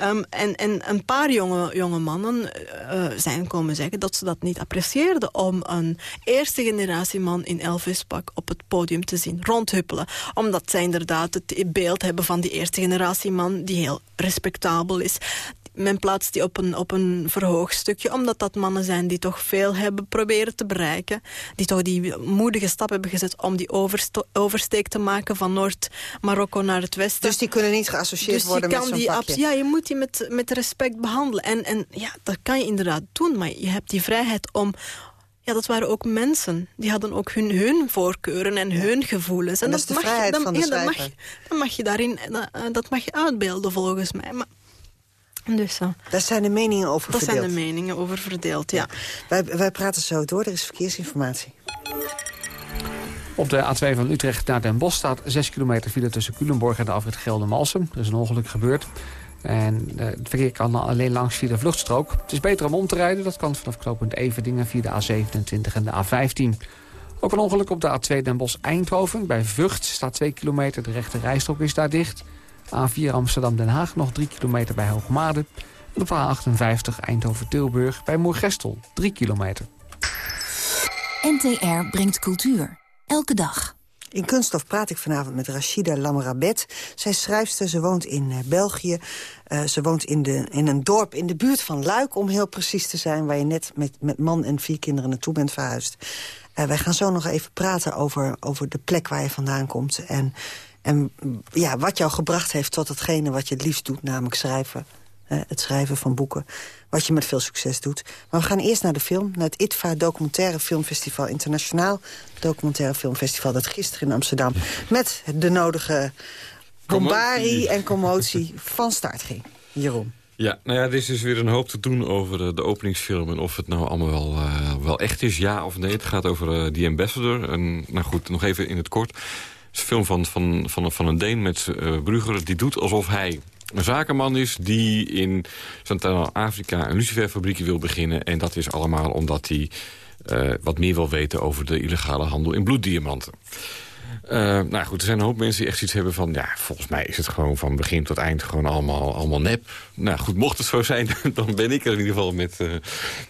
um, en, en een paar jonge, jonge mannen uh, zijn komen zeggen dat ze dat niet apprecieerden... om een eerste generatie man in Elvis-pak op het podium te zien rondhuppelen. Omdat zij inderdaad het beeld hebben van die eerste generatie man... die heel respectabel is men plaatst die op een, op een verhoogd stukje. Omdat dat mannen zijn die toch veel hebben proberen te bereiken. Die toch die moedige stap hebben gezet om die oversteek te maken van Noord-Marokko naar het westen. Dus die kunnen niet geassocieerd dus worden met zo'n pakje? Ja, je moet die met, met respect behandelen. En, en ja, dat kan je inderdaad doen. Maar je hebt die vrijheid om ja, dat waren ook mensen. Die hadden ook hun, hun voorkeuren en hun gevoelens. En, dat, is de mag vrijheid je, van de ja, dat mag, dat mag je daarin, dat, dat mag je uitbeelden volgens mij. Maar dus, uh, Daar zijn de meningen over dat verdeeld. Daar zijn de meningen over verdeeld, ja. Wij, wij praten zo door, er is verkeersinformatie. Op de A2 van Utrecht naar Den Bosch staat 6 kilometer file tussen Culemborg en de afrit Geldermalsen. Er is een ongeluk gebeurd. En uh, het verkeer kan alleen langs via de vluchtstrook. Het is beter om om te rijden. Dat kan vanaf knooppunt Everdingen via de A27 en de A15. Ook een ongeluk op de A2 Den Bosch-Eindhoven. Bij Vught staat 2 kilometer. De rechte rijstrook is daar dicht. A4 Amsterdam-Den Haag nog 3 kilometer bij Hoogmade. En op A58 Eindhoven-Tilburg bij Moergestel 3 kilometer. NTR brengt cultuur. Elke dag. In Kunststof praat ik vanavond met Rachida Lamrabet. Zij is schrijfster, ze woont in uh, België. Uh, ze woont in, de, in een dorp in de buurt van Luik, om heel precies te zijn... waar je net met, met man en vier kinderen naartoe bent verhuisd. Uh, wij gaan zo nog even praten over, over de plek waar je vandaan komt... en en ja, wat jou gebracht heeft tot hetgene wat je het liefst doet, namelijk schrijven. het schrijven van boeken, wat je met veel succes doet. Maar we gaan eerst naar de film, naar het ITVA Documentaire Filmfestival Internationaal. Documentaire Filmfestival dat gisteren in Amsterdam... met de nodige bombari en commotie van start ging. Jeroen. Ja, nou ja, er is dus weer een hoop te doen over de, de openingsfilm... en of het nou allemaal wel, uh, wel echt is, ja of nee. Het gaat over uh, The Ambassador. En, nou goed, nog even in het kort. Is een film van, van, van, van een Deen met uh, Brugger. Die doet alsof hij een zakenman is die in Centraal-Afrika een luciferfabriekje wil beginnen. En dat is allemaal omdat hij uh, wat meer wil weten over de illegale handel in bloeddiamanten. Uh, nou goed, er zijn een hoop mensen die echt iets hebben van... ja, volgens mij is het gewoon van begin tot eind gewoon allemaal, allemaal nep. Nou goed, mocht het zo zijn, dan ben ik er in ieder geval met, uh,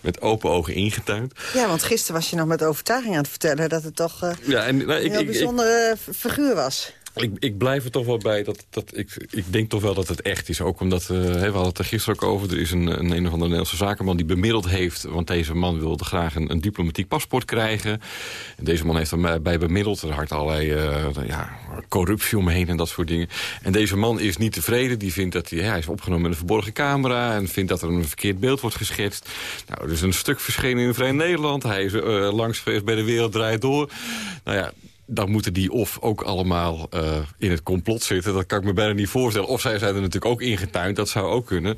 met open ogen ingetuind. Ja, want gisteren was je nog met overtuiging aan het vertellen... dat het toch uh, ja, en, nou, een heel ik, bijzondere ik, figuur was. Ik, ik blijf er toch wel bij dat, dat ik, ik denk toch wel dat het echt is. Ook omdat, uh, we hadden het er gisteren ook over... er is een, een, een of andere Nederlandse zakenman die bemiddeld heeft... want deze man wilde graag een, diplomatiek paspoort krijgen. En deze man heeft er bij bemiddeld. Er hangt allerlei uh, ja, corruptie omheen en dat soort dingen. En deze man is niet tevreden. Die vindt dat hij, is opgenomen met een verborgen camera... en vindt dat er een verkeerd beeld wordt geschetst. Nou, er is een stuk verschenen in Vrij Nederland. Hij is uh, langs geweest bij de Wereld Draait Door. Nou ja, dan moeten die of ook allemaal uh, in het complot zitten. Dat kan ik me bijna niet voorstellen. Of zij zijn er natuurlijk ook ingetuind. Dat zou ook kunnen.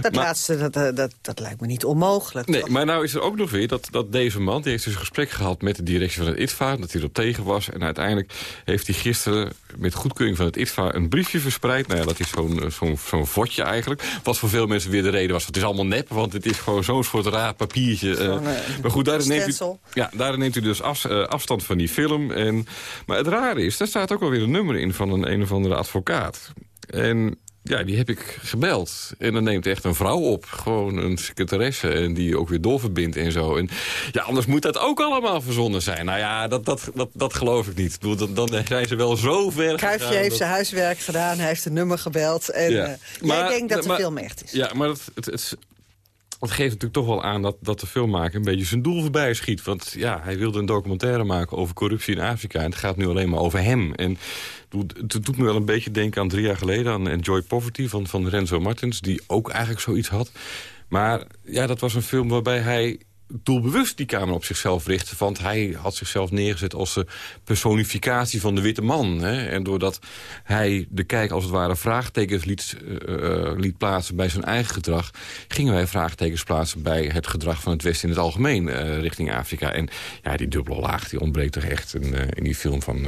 Dat maar, laatste, dat, eh, dat, dat lijkt me niet onmogelijk. Nee, maar nou is er ook nog weer dat, dat deze man... die heeft dus een gesprek gehad met de directie van het ITVA... dat hij erop tegen was. En uiteindelijk heeft hij gisteren met goedkeuring van het ITVA... een briefje verspreid. Nou ja, dat is zo'n eh, zo'n zo'n vodje eigenlijk. Wat voor veel mensen weer de reden was. Het is allemaal nep, want het is gewoon zo'n soort raar papiertje. Uh, maar goed, daarin neemt, u, ja, daarin neemt u dus af, uh, afstand van die film... En, maar het rare is, daar staat ook alweer een nummer in van een een of andere advocaat. En ja, die heb ik gebeld. En dan neemt echt een vrouw op. Gewoon een secretaresse. En die ook weer doorverbindt en zo. En ja, anders moet dat ook allemaal verzonnen zijn. Nou ja, dat, dat, dat, dat geloof ik niet. Dan, dan zijn ze wel zo ver Kruifje heeft zijn huiswerk gedaan. Hij heeft een nummer gebeld. En ja. uh, maar, jij denkt dat de film echt is. Ja, maar het, het, het dat geeft natuurlijk toch wel aan dat, dat de filmmaker een beetje zijn doel voorbij schiet. Want ja, hij wilde een documentaire maken over corruptie in Afrika. En het gaat nu alleen maar over hem. En het doet me wel een beetje denken aan drie jaar geleden... aan Enjoy Poverty van, van Renzo Martins, die ook eigenlijk zoiets had. Maar ja, dat was een film waarbij hij doelbewust die camera op zichzelf richtte. Want hij had zichzelf neergezet als de personificatie van de witte man. Hè? En doordat hij de kijk als het ware vraagtekens liet, uh, liet plaatsen bij zijn eigen gedrag... gingen wij vraagtekens plaatsen bij het gedrag van het Westen in het algemeen uh, richting Afrika. En ja, die dubbele laag die ontbreekt toch echt in, in die film van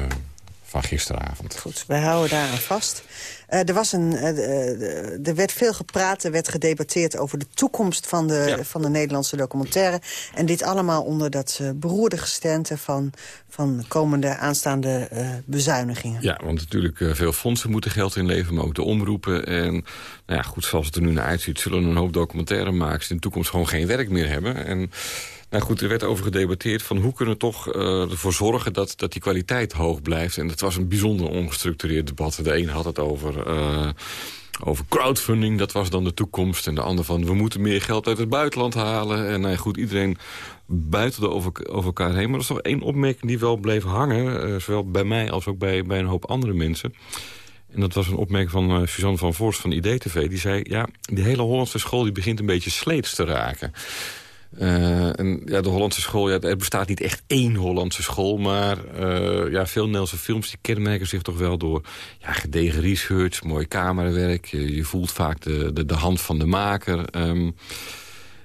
van gisteravond. Goed, wij houden daar aan vast. Uh, er, was een, uh, er werd veel gepraat, er werd gedebatteerd over de toekomst van de, ja. van de Nederlandse documentaire. En dit allemaal onder dat beroerde gestente van, van komende aanstaande bezuinigingen. Ja, want natuurlijk veel fondsen moeten geld inleveren, maar ook de omroepen. En nou ja, goed, zoals het er nu naar uitziet, zullen een hoop documentairemakers in de toekomst gewoon geen werk meer hebben. En nou goed, er werd over gedebatteerd van hoe kunnen we toch uh, ervoor zorgen dat, dat die kwaliteit hoog blijft. En het was een bijzonder ongestructureerd debat. De een had het over... Uh, over crowdfunding, dat was dan de toekomst. En de ander van, we moeten meer geld uit het buitenland halen. En nou goed, iedereen buitelde over, over elkaar heen. Maar er is nog één opmerking die wel bleef hangen. Uh, zowel bij mij als ook bij, bij een hoop andere mensen. En dat was een opmerking van uh, Suzanne van Voorst van IDTV. Die zei, ja, die hele Hollandse school die begint een beetje sleets te raken. Uh, en ja, de Hollandse school, ja, er bestaat niet echt één Hollandse school... maar uh, ja, veel Nederlandse films die kenmerken zich toch wel door ja, gedegen research, mooi camerawerk. Je, voelt vaak de, de, hand van de maker... Um,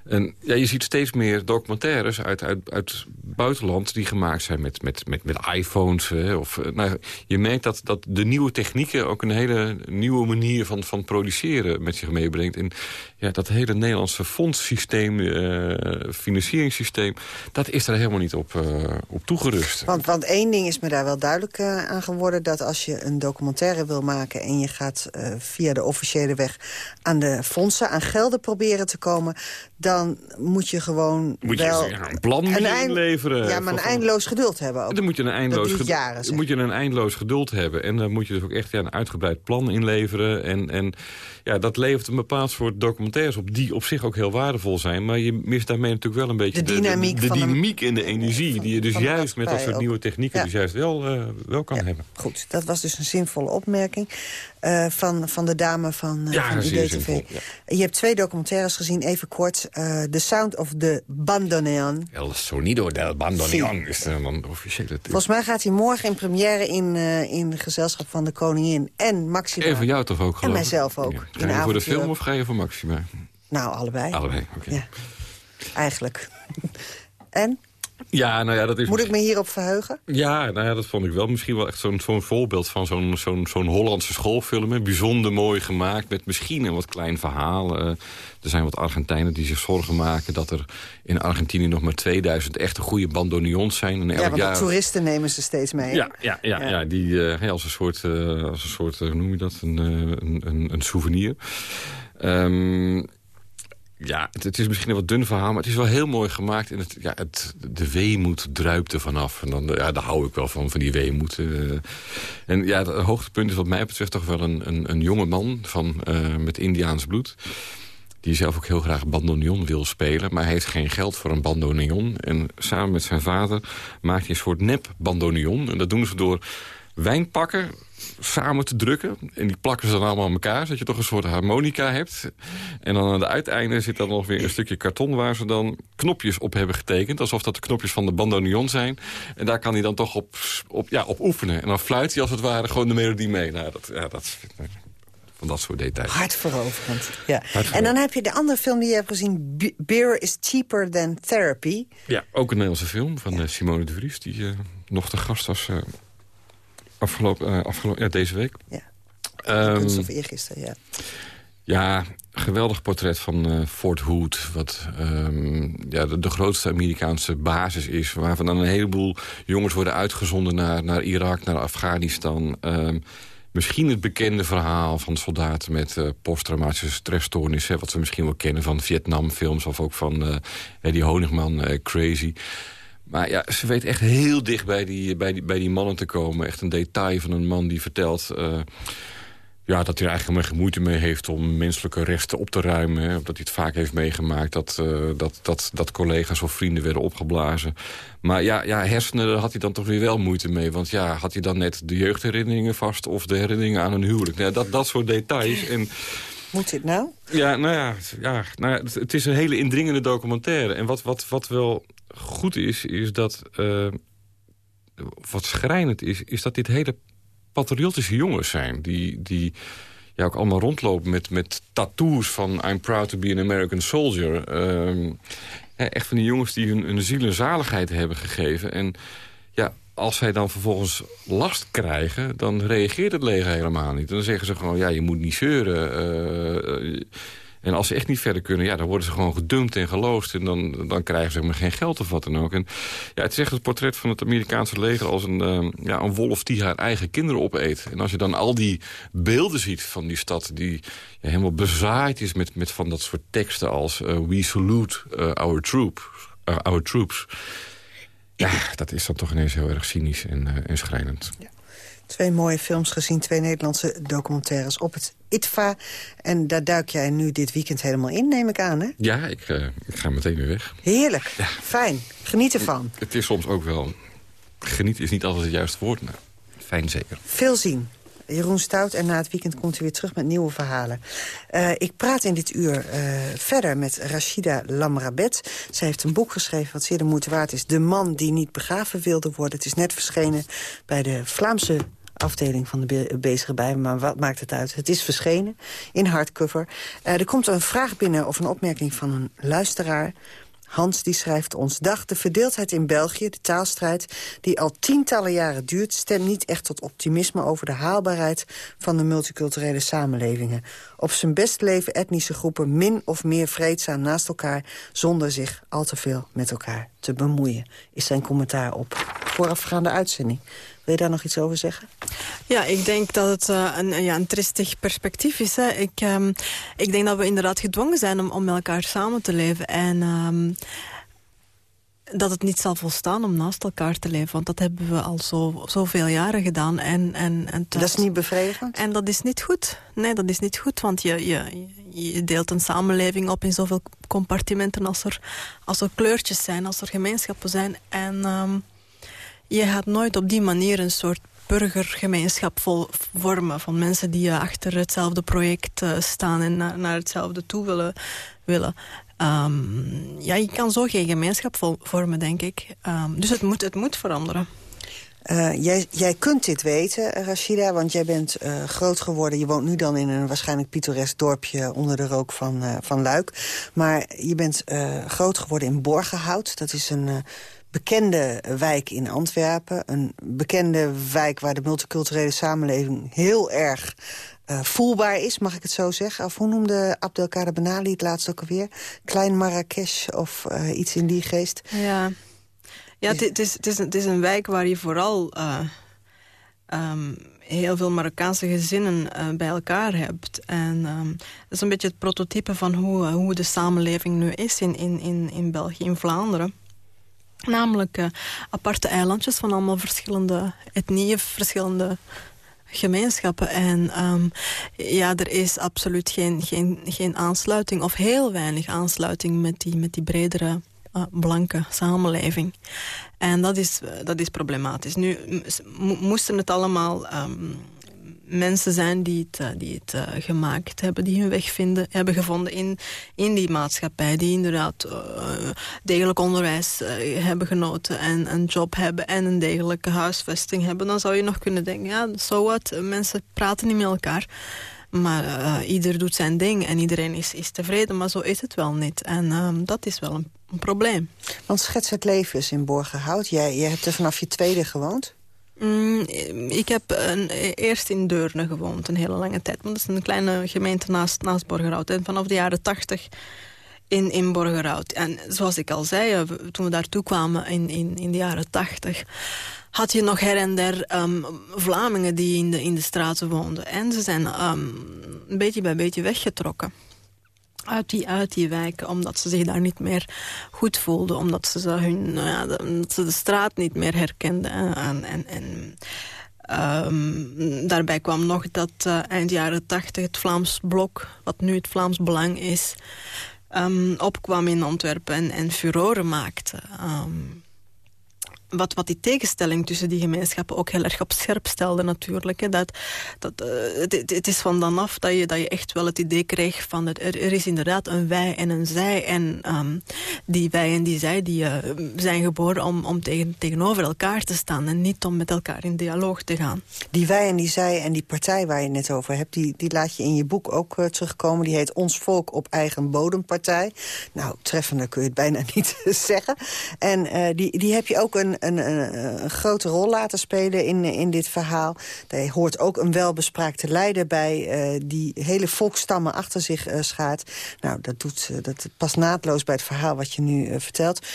en ja, je ziet steeds meer documentaires uit, uit, uit buitenland... die gemaakt zijn met, met, met, met iPhones. Hè, of, eh, nou, je merkt dat, dat de nieuwe technieken ook een hele nieuwe manier van, van produceren met zich meebrengt. En ja, dat hele Nederlandse fondssysteem, uh, financieringssysteem... dat is daar helemaal niet op, uh, op toegerust. Want, want één ding is me daar wel duidelijk uh, aan geworden... dat als je een documentaire wil maken en je gaat via de officiële weg... aan de fondsen, aan gelden proberen te komen... dan moet je gewoon moet wel... Je ja, een plan een inleveren. Ja, maar een eindeloos geduld hebben ook. Dan moet je een eindeloos, geduld, jaren, moet je een eindeloos geduld hebben. En dan moet je dus ook echt ja, een uitgebreid plan inleveren. En, en ja, dat levert een bepaald soort documentaires op... die op zich ook heel waardevol zijn. Maar je mist daarmee natuurlijk wel een beetje de dynamiek, de, de, de dynamiek en de energie... die je dus juist met dat soort nieuwe technieken dus juist wel, uh, wel kan ja, hebben. Goed, dat was dus een zinvolle opmerking uh, van, van de dame van, uh, ja, van IDTV. Ja. Je hebt twee documentaires gezien, even kort. The Sound of the Bandoneon. El Sonido del Bandoneon is dan officiële... Volgens mij gaat hij morgen in première in, in gezelschap van de koningin en Maxima. En van jou toch ook, En mijzelf ook. Ga je voor de film of ga je voor Maxima? Nou, allebei. Allebei, oké. Okay. Ja, eigenlijk. en? Ja, nou ja, dat is... Moet ik me hierop verheugen? Ja, nou ja, dat vond ik wel misschien wel echt zo'n zo'n voorbeeld van zo'n zo'n zo'n Hollandse schoolfilm. Hè. Bijzonder mooi gemaakt, met misschien een wat klein verhaal. Uh, er zijn wat Argentijnen die zich zorgen maken... dat er in Argentinië nog maar 2000 echte goede bandoneons zijn. En elk ja, want jaar... toeristen nemen ze steeds mee. Ja, ja, ja, ja. die uh, als een soort, uh, als een soort hoe noem je dat, een, een, een, een souvenir. Um, ja, het, is misschien een wat dun verhaal, maar het is wel heel mooi gemaakt. En het, ja, het, de weemoed druipt er vanaf. En dan, ja, daar hou ik wel van, van die weemoed. Uh. En ja, het hoogtepunt is wat mij betreft toch wel een, een, een jonge man van, uh, met Indiaans bloed. Die zelf ook heel graag bandoneon wil spelen, maar hij heeft geen geld voor een bandoneon. En samen met zijn vader maakt hij een soort nep bandoneon. En dat doen ze door wijn pakken, samen te drukken. En die plakken ze dan allemaal aan elkaar, zodat je toch een soort harmonica hebt. En dan aan de uiteinde zit dan nog weer een stukje karton... waar ze dan knopjes op hebben getekend. Alsof dat de knopjes van de bandoneon zijn. En daar kan hij dan toch op, op, ja, op oefenen. En dan fluit hij als het ware gewoon de melodie mee. Nou, dat, ja, dat van dat soort details. Hartveroverend. Ja. En dan heb je de andere film die je hebt gezien... Beer is Cheaper Than Therapy. Ja, ook een Nederlandse film van eh, Simone de Vries... die uh, nog de gast was uh, Afgelopen, uh, afgelopen ja, deze week. Ja. Um, of eergisteren, ja. Ja, geweldig portret van uh, Fort Hood. Wat um, ja, de, de, grootste Amerikaanse basis is. Waarvan dan een heleboel jongens worden uitgezonden naar, naar Irak, naar Afghanistan. Um, misschien het bekende verhaal van soldaten met uh, posttraumatische stressstoornissen. Wat we misschien wel kennen van Vietnamfilms of ook van uh, Eddie Honigman, Crazy. Maar ja, ze weet echt heel dicht bij die, bij, die, bij die mannen te komen. Echt een detail van een man die vertelt... Uh, ja, dat hij er eigenlijk geen moeite mee heeft om menselijke resten op te ruimen. Hè. Dat hij het vaak heeft meegemaakt dat, uh, dat, dat, dat collega's of vrienden werden opgeblazen. Maar ja, ja, hersenen daar had hij dan toch weer wel moeite mee. Want ja, had hij dan net de jeugdherinneringen vast... of de herinneringen aan een huwelijk. Nou, dat, dat soort details. En, Moet dit nou? Ja, nou ja, ja nou ja, het, is een hele indringende documentaire. En wat, wat, wat wel goed is, is dat... Uh, wat schrijnend is, is dat dit hele patriotische jongens zijn. Die, die ja, ook allemaal rondlopen met, met tattoos van... I'm proud to be an American soldier. Uh, echt van die jongens die hun, hun ziel en zaligheid hebben gegeven. En ja, als zij dan vervolgens last krijgen... dan reageert het leger helemaal niet. Dan zeggen ze gewoon, ja, je moet niet zeuren... Uh, en als ze echt niet verder kunnen, ja, dan worden ze gewoon gedumpt en geloosd. En dan, dan krijgen ze maar geen geld of wat dan ook. En ja, het is echt het portret van het Amerikaanse leger als een, uh, ja, een wolf die haar eigen kinderen opeet. En als je dan al die beelden ziet van die stad die helemaal bezaaid is met, met van dat soort teksten als uh, We salute uh, our, troop, our troops. Ja, dat is dan toch ineens heel erg cynisch en, en schrijnend. Ja. Twee mooie films gezien, twee Nederlandse documentaires op het ITVA. En daar duik jij nu dit weekend helemaal in, neem ik aan, hè? Ja, ik, uh, ik ga meteen weer weg. Heerlijk, ja. fijn. Geniet ervan. Het is soms ook wel... Genieten is niet altijd het juiste woord, maar fijn zeker. Veel zien. Jeroen Stout en na het weekend komt hij weer terug met nieuwe verhalen. Uh, ik praat in dit uur uh, verder met Rashida Lamrabet. Zij heeft een boek geschreven wat zeer de moeite waard is. De man die niet begraven wilde worden. Het is net verschenen bij de Vlaamse afdeling van de bezige bij, maar wat maakt het uit? Het is verschenen in hardcover. Uh, er komt een vraag binnen of een opmerking van een luisteraar. Hans die schrijft ons... Dag, de verdeeldheid in België, de taalstrijd... die al tientallen jaren duurt... stemt niet echt tot optimisme over de haalbaarheid... van de multiculturele samenlevingen. Op zijn best leven etnische groepen min of meer vreedzaam naast elkaar... zonder zich al te veel met elkaar te bemoeien, is zijn commentaar op voorafgaande uitzending. Wil je daar nog iets over zeggen? Ja, ik denk dat het uh, een, ja, een tristig perspectief is. Hè. Ik, um, ik denk dat we inderdaad gedwongen zijn om, om met elkaar samen te leven. En um, dat het niet zal volstaan om naast elkaar te leven. Want dat hebben we al zo, zoveel jaren gedaan. En, en, en dat is niet bevredigend? En dat is niet goed. Nee, dat is niet goed. Want je, je, je deelt een samenleving op in zoveel compartimenten... als er, als er kleurtjes zijn, als er gemeenschappen zijn. En... Um, je gaat nooit op die manier een soort burgergemeenschap vormen... van mensen die achter hetzelfde project eh, staan en naar, hetzelfde toe willen. willen. Um, ja, je kan zo geen gemeenschap vormen, denk ik. Um, dus het moet, het moet veranderen. Uh, jij, jij kunt dit weten, Rashida, want jij bent groot geworden. Je woont nu dan in een waarschijnlijk pittoresk dorpje onder de rook van, van Luik. Maar je bent groot geworden in Borgenhout. Dat is een bekende wijk in Antwerpen. Een bekende wijk waar de multiculturele samenleving heel erg uh, voelbaar is, mag ik het zo zeggen. Of hoe noemde Abdelkader Benali het laatst ook alweer? Klein Marrakesh of uh, iets in die geest. Ja, ja het, is, is, is een wijk waar je vooral uh, um, heel veel Marokkaanse gezinnen bij elkaar hebt. En um, dat is een beetje het prototype van hoe, hoe de samenleving nu is in, in, in, in België, in Vlaanderen. Namelijk aparte eilandjes van allemaal verschillende etnieën, verschillende gemeenschappen. En um, ja, er is absoluut geen, geen, geen aansluiting, of heel weinig aansluiting met die, met die bredere uh, blanke samenleving. En dat is, dat is problematisch. Nu moesten het allemaal um, mensen zijn die het, eh, die het uh, gemaakt hebben, die hun weg vinden, hebben gevonden in, in die maatschappij, die inderdaad uh, degelijk onderwijs hebben genoten en een job hebben en een degelijke huisvesting hebben, dan zou je nog kunnen denken, ja, so wat, mensen praten niet met elkaar. Maar ieder doet zijn ding en iedereen is, is tevreden, maar zo is het wel niet. En ehm, dat is wel een, een, probleem. Want schets het leven eens in Borgenhout. Jij, jij hebt er vanaf je tweede gewoond? Mm, ik heb een, eerst in Deurne gewoond, een hele lange tijd. Want dat is een kleine gemeente naast, naast Borgerhout. En vanaf de jaren tachtig in, in Borgerhout. En zoals ik al zei, eh, toen we daartoe kwamen in, in, in de jaren tachtig... had je nog her en der um, Vlamingen die in de, in de straten woonden. En ze zijn um, beetje bij beetje weggetrokken uit die, uit die wijken, omdat ze zich daar niet meer goed voelden. Omdat ze, hun, nou ja, de, ze de straat niet meer herkenden. En, en, en um, daarbij kwam nog dat uh, eind jaren tachtig het Vlaams Blok, wat nu het Vlaams Belang is, um, opkwam in Antwerpen en, en furoren maakte. Um, wat, wat die tegenstelling tussen die gemeenschappen ook heel erg op scherp stelde natuurlijk. Hè. Dat, dat, uh, het, het, is van dan af dat je, dat je echt wel het idee kreeg van... Er, er is inderdaad een wij en een zij. En um, die wij en die zij die, uh, zijn geboren om, om tegen, tegenover elkaar te staan... en niet om met elkaar in dialoog te gaan. Die wij en die zij en die partij waar je net over hebt... die, die laat je in je boek ook uh, terugkomen. Die heet Ons Volk op Eigen Bodempartij. Nou, treffender kun je het bijna niet zeggen. En die, die heb je ook een een, een, grote rol laten spelen in, in dit verhaal. Daar hoort ook een welbespraakte leider bij... Uh, die hele volkstammen achter zich uh, schaart. Nou, dat, doet, uh, dat past naadloos bij het verhaal wat je nu vertelt.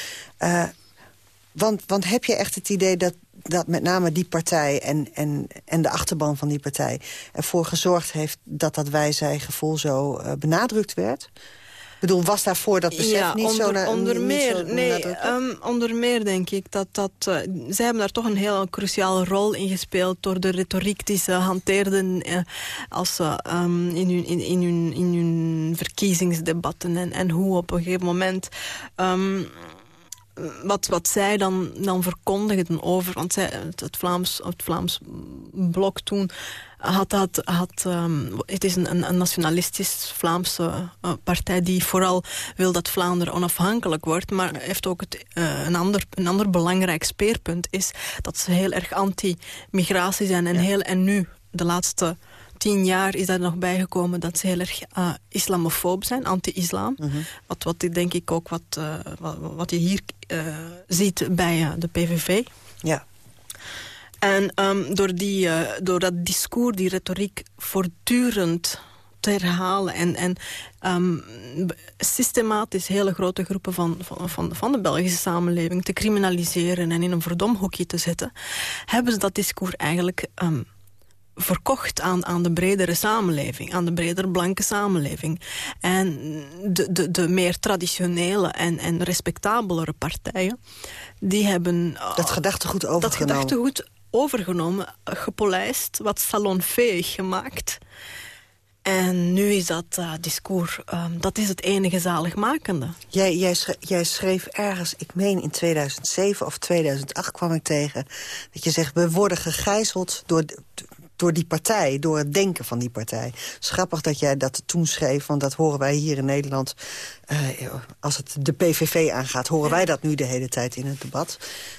want, want heb je echt het idee dat, dat met name die partij en, en, en de achterban van die partij... ervoor gezorgd heeft dat dat wij-zij-gevoel zo benadrukt werd? Bedoel, was daarvoor dat besef ja, niet onder, zo onder meer, nee, um, onder meer denk ik dat dat... Uh, zij hebben daar toch een heel cruciale rol in gespeeld... door de retoriek die ze hanteerden uh, als ze um, in, hun, in, in, hun, in hun verkiezingsdebatten... En, en hoe op een gegeven moment... Um, wat, wat zij dan, dan verkondigden over... want zij, het, Vlaams, het Vlaams blok toen had, had, had, um, het is een, een nationalistisch Vlaamse uh, partij die vooral wil dat Vlaanderen onafhankelijk wordt. Maar heeft ook het, uh, een, ander, een ander belangrijk speerpunt is dat ze heel erg anti-migratie zijn. En, heel, en nu, de laatste tien jaar is daar nog bijgekomen dat ze heel erg uh, islamofoob zijn, anti-islam. -hmm. wat, wat denk ik ook wat, uh, wat, wat, je hier uh, ziet bij de PVV. Ja. En um, door, die, uh, door dat discours, die retoriek voortdurend te herhalen... en, en um, systematisch hele grote groepen van, van, van, van de Belgische samenleving te criminaliseren... en in een verdomhoekje te zetten... hebben ze dat discours eigenlijk... Um, verkocht aan, aan de bredere samenleving, aan de bredere blanke samenleving. En de, de, de meer traditionele en, en respectabelere partijen, die hebben... Dat gedachtegoed overgenomen. Dat gedachtegoed overgenomen, gepolijst, wat salonveeg gemaakt. En nu is dat uh, discours, um, dat is het enige zaligmakende. Jij, jij, schreef, jij schreef ergens, ik meen in 2007 of 2008 kwam ik tegen... dat je zegt, we worden gegijzeld door door die partij, door het denken van die partij. Het dat jij dat toen schreef, want dat horen wij hier in Nederland... Uh, als het de PVV aangaat, horen wij dat nu de hele tijd in het debat.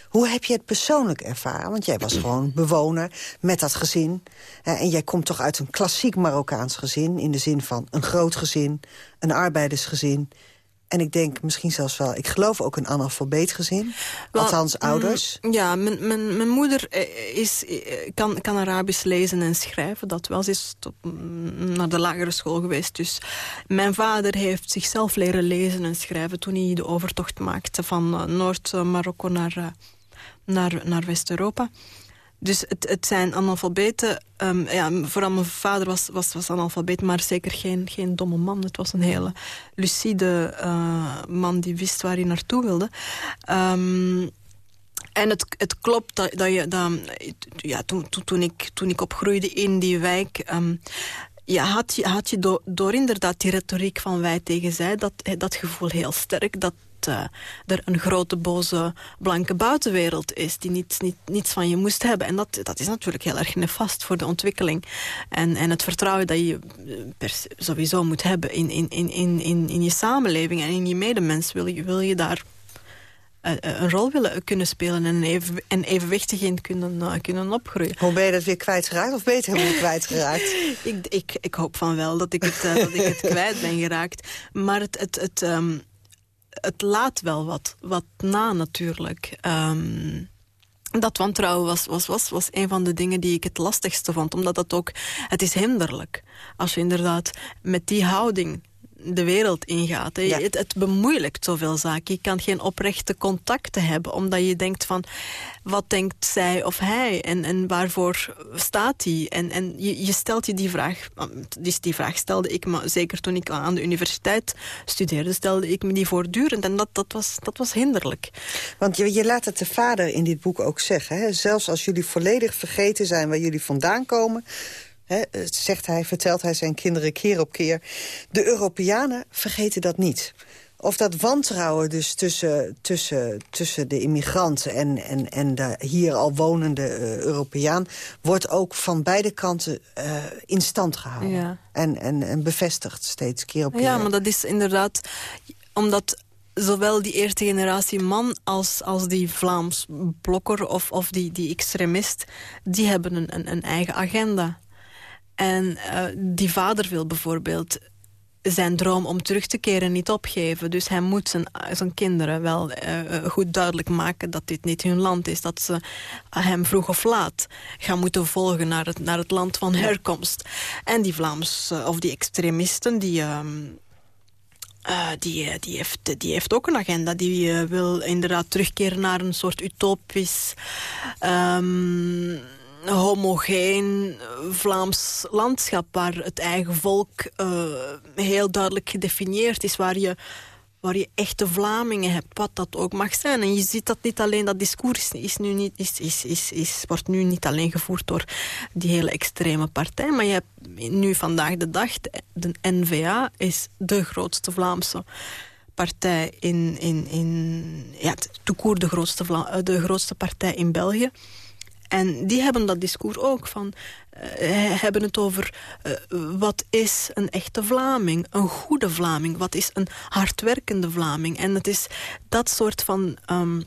Hoe heb je het persoonlijk ervaren? Want jij was gewoon bewoner met dat gezin. Uh, en jij komt toch uit een klassiek Marokkaans gezin... in de zin van een groot gezin, een arbeidersgezin... En ik denk misschien zelfs wel, ik geloof ook een analfabeetgezin. Wel, Althans, mm, ouders. ja, mijn, mijn, mijn moeder eh, is, eh, kan, kan Arabisch lezen en schrijven. Dat wel. Ze is tot, naar de lagere school geweest. Dus mijn vader heeft zichzelf leren lezen en schrijven... toen hij de overtocht maakte van eh, Noord-Marokko naar, naar, naar West-Europa. Dus het, het zijn analfabeten. Um, ja, vooral mijn vader was, was, was analfabeet, maar zeker geen, geen domme man. Het was een hele lucide uh, man die wist waar hij naartoe wilde. Um, en het, het klopt dat, dat je... Dat, ja, toen, toen, ik, toen ik opgroeide in die wijk... Um, ja, had je, had je door, door inderdaad die retoriek van wij tegen zij... dat, dat gevoel heel sterk dat, uh, er een grote boze blanke buitenwereld is... die niets, niet, niets van je moest hebben. En dat, dat is natuurlijk heel erg nefast voor de ontwikkeling. En, en het vertrouwen dat je eh, sowieso moet hebben in, in, in, in, in je samenleving... en in je medemens wil je, wil je daar uh, een rol willen kunnen spelen en, even, en evenwichtig in kunnen, uh, kunnen opgroeien. Hoe ben je dat weer kwijtgeraakt of het helemaal kwijtgeraakt? ik, ik, ik hoop van wel dat ik het, uh, dat ik het kwijt ben geraakt. Maar het, het, het, um, het laat wel wat, wat na natuurlijk. Um, dat wantrouwen was, was, was, was een van de dingen die ik het lastigste vond. Omdat dat ook, het is hinderlijk. Als je inderdaad met die houding de wereld ingaat. Het, het, bemoeilijkt zoveel zaken. Je kan geen oprechte contacten hebben, omdat je denkt van... wat denkt zij of hij en, en waarvoor staat hij? En, en je, je stelt je die vraag... Dus die vraag stelde ik me, zeker toen ik aan de universiteit studeerde... stelde ik me die voortdurend en dat, dat, was, dat was hinderlijk. Want je, je laat het de vader in dit boek ook zeggen. Hè? Zelfs als jullie volledig vergeten zijn waar jullie vandaan komen zegt hij, vertelt hij zijn kinderen keer op keer. De Europeanen vergeten dat niet. Of dat wantrouwen dus tussen, tussen, tussen de immigranten en, en, en de hier al wonende uh, Europeaan... wordt ook van beide kanten uh, in stand gehouden. En, en, en bevestigd steeds keer op keer. Ja, maar dat is inderdaad... omdat zowel die eerste generatie man als, als die Vlaams blokker of, of die, die extremist... die hebben een, een, een eigen agenda. En uh, die vader wil bijvoorbeeld zijn droom om terug te keren niet opgeven. Dus hij moet zijn, zijn kinderen wel uh, goed duidelijk maken dat dit niet hun land is. Dat ze hem vroeg of laat gaan moeten volgen naar het, naar het land van herkomst. En die Vlaams, of die extremisten, die... Uh, die, die, heeft, die heeft ook een agenda. Die uh, wil inderdaad terugkeren naar een soort utopisch... Um, homogeen Vlaams landschap... waar het eigen volk uh, heel duidelijk gedefinieerd is... waar je, waar je echte Vlamingen hebt, wat dat ook mag zijn. En je ziet dat niet alleen, dat discours is nu niet, is, is, is, is, wordt nu niet alleen gevoerd door die hele extreme partij... maar je hebt nu vandaag de dag, de N-VA is de grootste Vlaamse partij in... in, in ja, de, grootste de grootste partij in België... En die hebben dat discours ook van... Uh, hebben het over uh, wat is een echte Vlaming, een goede Vlaming, wat is een hardwerkende Vlaming. En het is dat soort van um,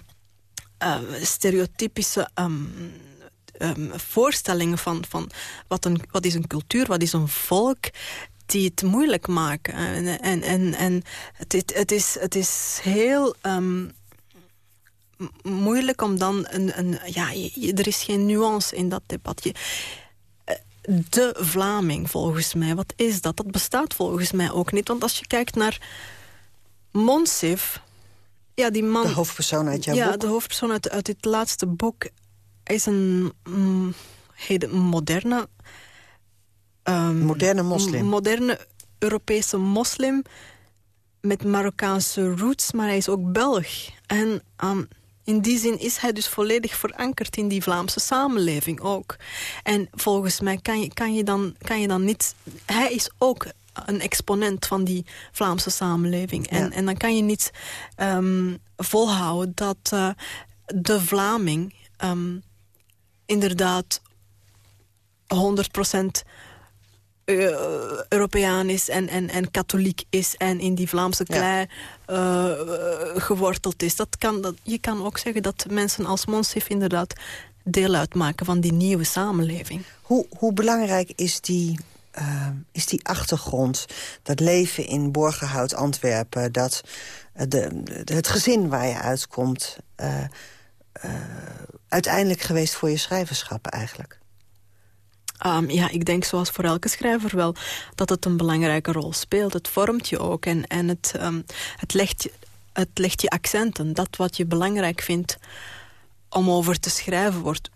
uh, stereotypische um, um, voorstellingen van, van wat, een, wat is een cultuur, wat is een volk die het moeilijk maken. En, en, en, en het, het, is, het is heel moeilijk om dan een... een ja, er is geen nuance in dat debat. Je, eh, de Vlaming, volgens mij, wat is dat? Dat bestaat volgens mij ook niet. Want als je kijkt naar Monsif... Ja, die man, de hoofdpersoon uit jouw ja, boek? Ja, de hoofdpersoon uit, uit dit laatste boek is een mm, moderne... Um, moderne moslim. Moderne Europese moslim met Marokkaanse roots, maar hij is ook Belg. En um, in die zin is hij dus volledig verankerd in die Vlaamse samenleving ook. En volgens mij kan je, kan je, dan, kan je dan niet... Hij is ook een exponent van die Vlaamse samenleving. En, en dan kan je niet um, volhouden dat uh, de Vlaming um, inderdaad 100% uh, Europeaan is en, en, en katholiek is... en in die Vlaamse klei uh, geworteld is. Dat kan, dat, je kan ook zeggen dat mensen als Monsif inderdaad deel uitmaken van die nieuwe samenleving. Hoe, hoe belangrijk is die, uh, is die achtergrond, dat leven in Borgerhout, Antwerpen... dat de, de, het gezin waar je uitkomt... Uiteindelijk geweest voor je schrijverschap eigenlijk? Um, ja, ik denk zoals voor elke schrijver wel dat het een belangrijke rol speelt. Het vormt je ook en, en het, um, het, legt, het legt je accenten. Dat wat je belangrijk vindt om over te schrijven wordt,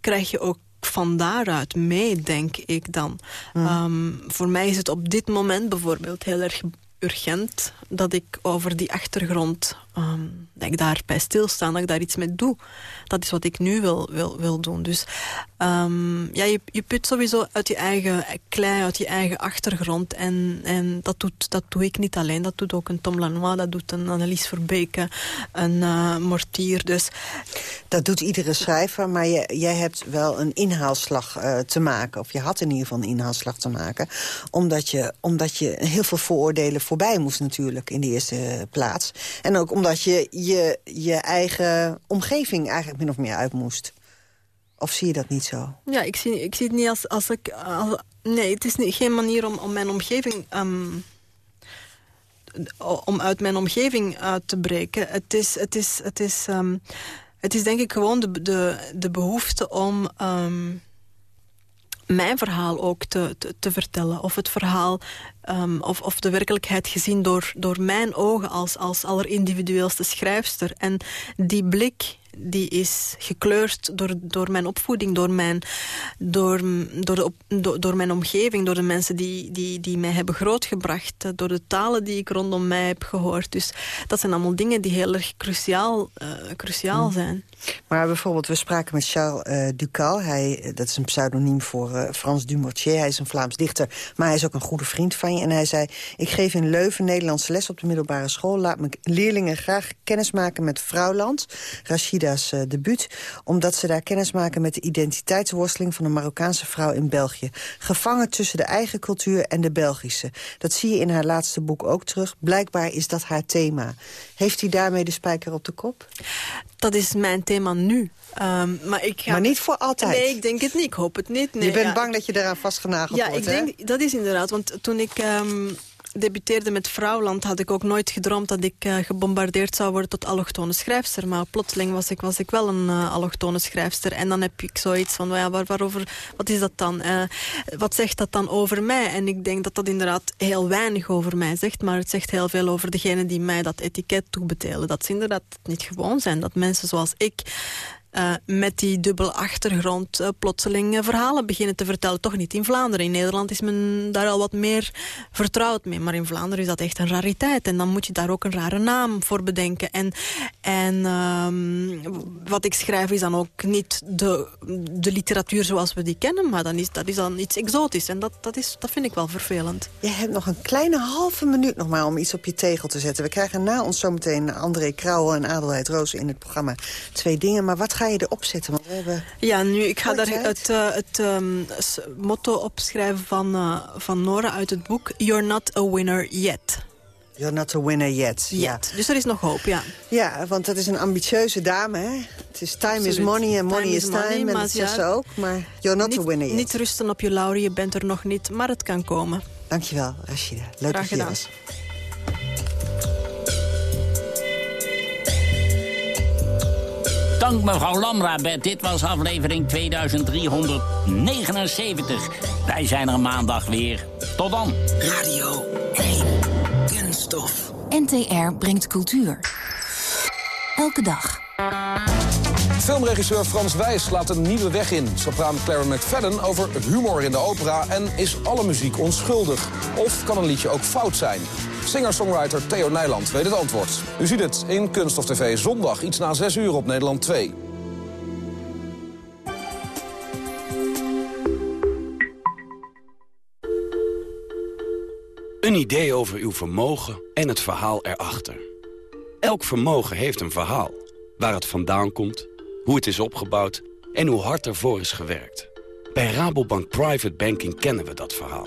krijg je ook van daaruit mee, denk ik dan. Mm. Um, voor mij is het op dit moment bijvoorbeeld heel erg urgent dat ik over die achtergrond, um, dat ik daarbij stilsta, dat ik daar iets mee doe. Dat is wat ik nu wil, wil, wil doen. Dus um, ja, je, je put sowieso uit je eigen klei, uit je eigen achtergrond. En, en dat, doet, dat doe ik niet alleen. Dat doet ook een Tom Lanois, dat doet een Annelies Verbeke, een uh, Mortier. Dus... Dat doet iedere schrijver, maar je, jij hebt wel een inhaalslag uh, te maken. Of je had in ieder geval een inhaalslag te maken. Omdat je, omdat je heel veel vooroordelen voorbij moest natuurlijk in de eerste plaats. En ook omdat je je, je eigen omgeving eigenlijk min of meer uit moest. Of zie je dat niet zo? Ja, ik zie, ik zie het niet als, als ik... Als, nee, het is niet, geen manier om, om mijn omgeving... Um, om uit mijn omgeving uit te breken. Het is, het is, het is, um, het is denk ik gewoon de, de, de behoefte om... Um, mijn verhaal ook te, te, te, vertellen. Of het verhaal, of, of de werkelijkheid gezien door, door mijn ogen als, als allerindividueelste schrijfster. En die blik die is gekleurd door, door mijn opvoeding, door mijn, door, door, de op, door, door, mijn omgeving, door de mensen die, die, die mij hebben grootgebracht, eh, door de talen die ik rondom mij heb gehoord. Dus dat zijn allemaal dingen die heel erg cruciaal, uh, cruciaal mm. zijn. Maar bijvoorbeeld, we spraken met Charles uh, Ducal. Hij, dat is een pseudoniem voor uh, Frans Dumortier. Hij is een Vlaams dichter, maar hij is ook een goede vriend van je. En hij zei, ik geef in Leuven Nederlandse les op de middelbare school. Laat mijn leerlingen graag kennismaken met Vrouwland. Rashid Frida's uh, debuut... omdat ze daar kennis maken met de identiteitsworsteling... van een Marokkaanse vrouw in België. Gevangen tussen de eigen cultuur en de Belgische. Dat zie je in haar laatste boek ook terug. Blijkbaar is dat haar thema. Heeft hij daarmee de spijker op de kop? Dat is mijn thema nu. Um, maar, ik ga... maar niet voor altijd? Nee, ik denk het niet. Ik hoop het niet. Nee, je bent bang dat je eraan vastgenageld ja, wordt, Ja, ik denk, dat is inderdaad. Want toen ik... Um, debuteerde met Vrouwland... had ik ook nooit gedroomd dat ik uh, gebombardeerd zou worden tot allochtone schrijfster. Maar plotseling was ik, was ik wel een uh, allochtone schrijfster. En dan heb ik zoiets van, ja, waar, waarover, wat is dat dan? Uh, wat zegt dat dan over mij? En ik denk dat dat inderdaad heel weinig over mij zegt. Maar het zegt heel veel over degene die mij dat etiket toebetelen. Dat ze inderdaad niet gewoon zijn. Dat mensen zoals ik uh, met die dubbele achtergrond uh, plotseling uh, verhalen beginnen te vertellen. Toch niet in Vlaanderen. In Nederland is men daar al wat meer vertrouwd mee. Maar in Vlaanderen is dat echt een rariteit. En dan moet je daar ook een rare naam voor bedenken. En, en um, wat ik schrijf is dan ook niet de, de literatuur zoals we die kennen. Maar dan is, dat is dan iets exotisch. En dat, dat, is, dat vind ik wel vervelend. Je hebt nog een kleine halve minuut nog maar om iets op je tegel te zetten. We krijgen na ons zometeen André Krauwel en Adelheid Roos in het programma Twee Dingen. Maar wat ga je erop zetten? Want we hebben ja, nu, ik ga daar het, uh, het um, motto opschrijven van, uh, van Nora uit het boek... You're not a winner yet. You're not a winner yet. yet. Ja. Dus er is nog hoop, ja. Ja, want dat is een ambitieuze dame, hè? Het is time Absoluut. is money en money time is time. Money, en dat ja, ze ook, maar you're not niet, a winner yet. Niet rusten op je lauren, je bent er nog niet, maar het kan komen. Dankjewel, Rashida. Leuk Graag dat je gedaan. Dank mevrouw Lamrabet. Dit was aflevering 2379. Wij zijn er maandag weer. Tot dan. Radio 1. Kunststof. NTR brengt cultuur. Elke dag. Filmregisseur Frans Wijs laat een nieuwe weg in. Sopraan Clara McFadden over humor in de opera... en is alle muziek onschuldig? Of kan een liedje ook fout zijn? Singer-songwriter Theo Nijland weet het antwoord. U ziet het in Kunststof TV zondag, iets na 6 uur op Nederland 2. Een idee over uw vermogen en het verhaal erachter. Elk vermogen heeft een verhaal. Waar het vandaan komt, hoe het is opgebouwd en hoe hard ervoor is gewerkt. Bij Rabobank Private Banking kennen we dat verhaal.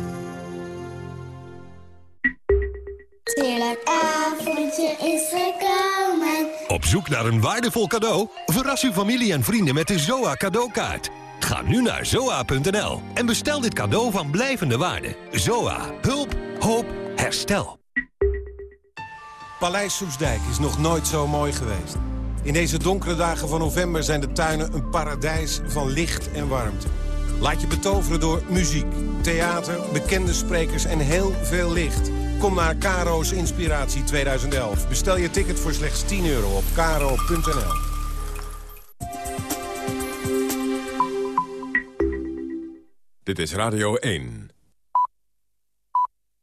Heerlijk avondje is gekomen. Op zoek naar een waardevol cadeau? Verras uw familie en vrienden met de ZOA cadeaukaart. Ga nu naar zoa.nl en bestel dit cadeau van blijvende waarde. ZOA. Hulp. Hoop. Herstel. Paleis Soesdijk is nog nooit zo mooi geweest. In deze donkere dagen van november zijn de tuinen een paradijs van licht en warmte. Laat je betoveren door muziek, theater, bekende sprekers en heel veel licht. Kom naar Karo's Inspiratie 2011. Bestel je ticket voor slechts 10 euro op karo.nl. Dit is Radio 1.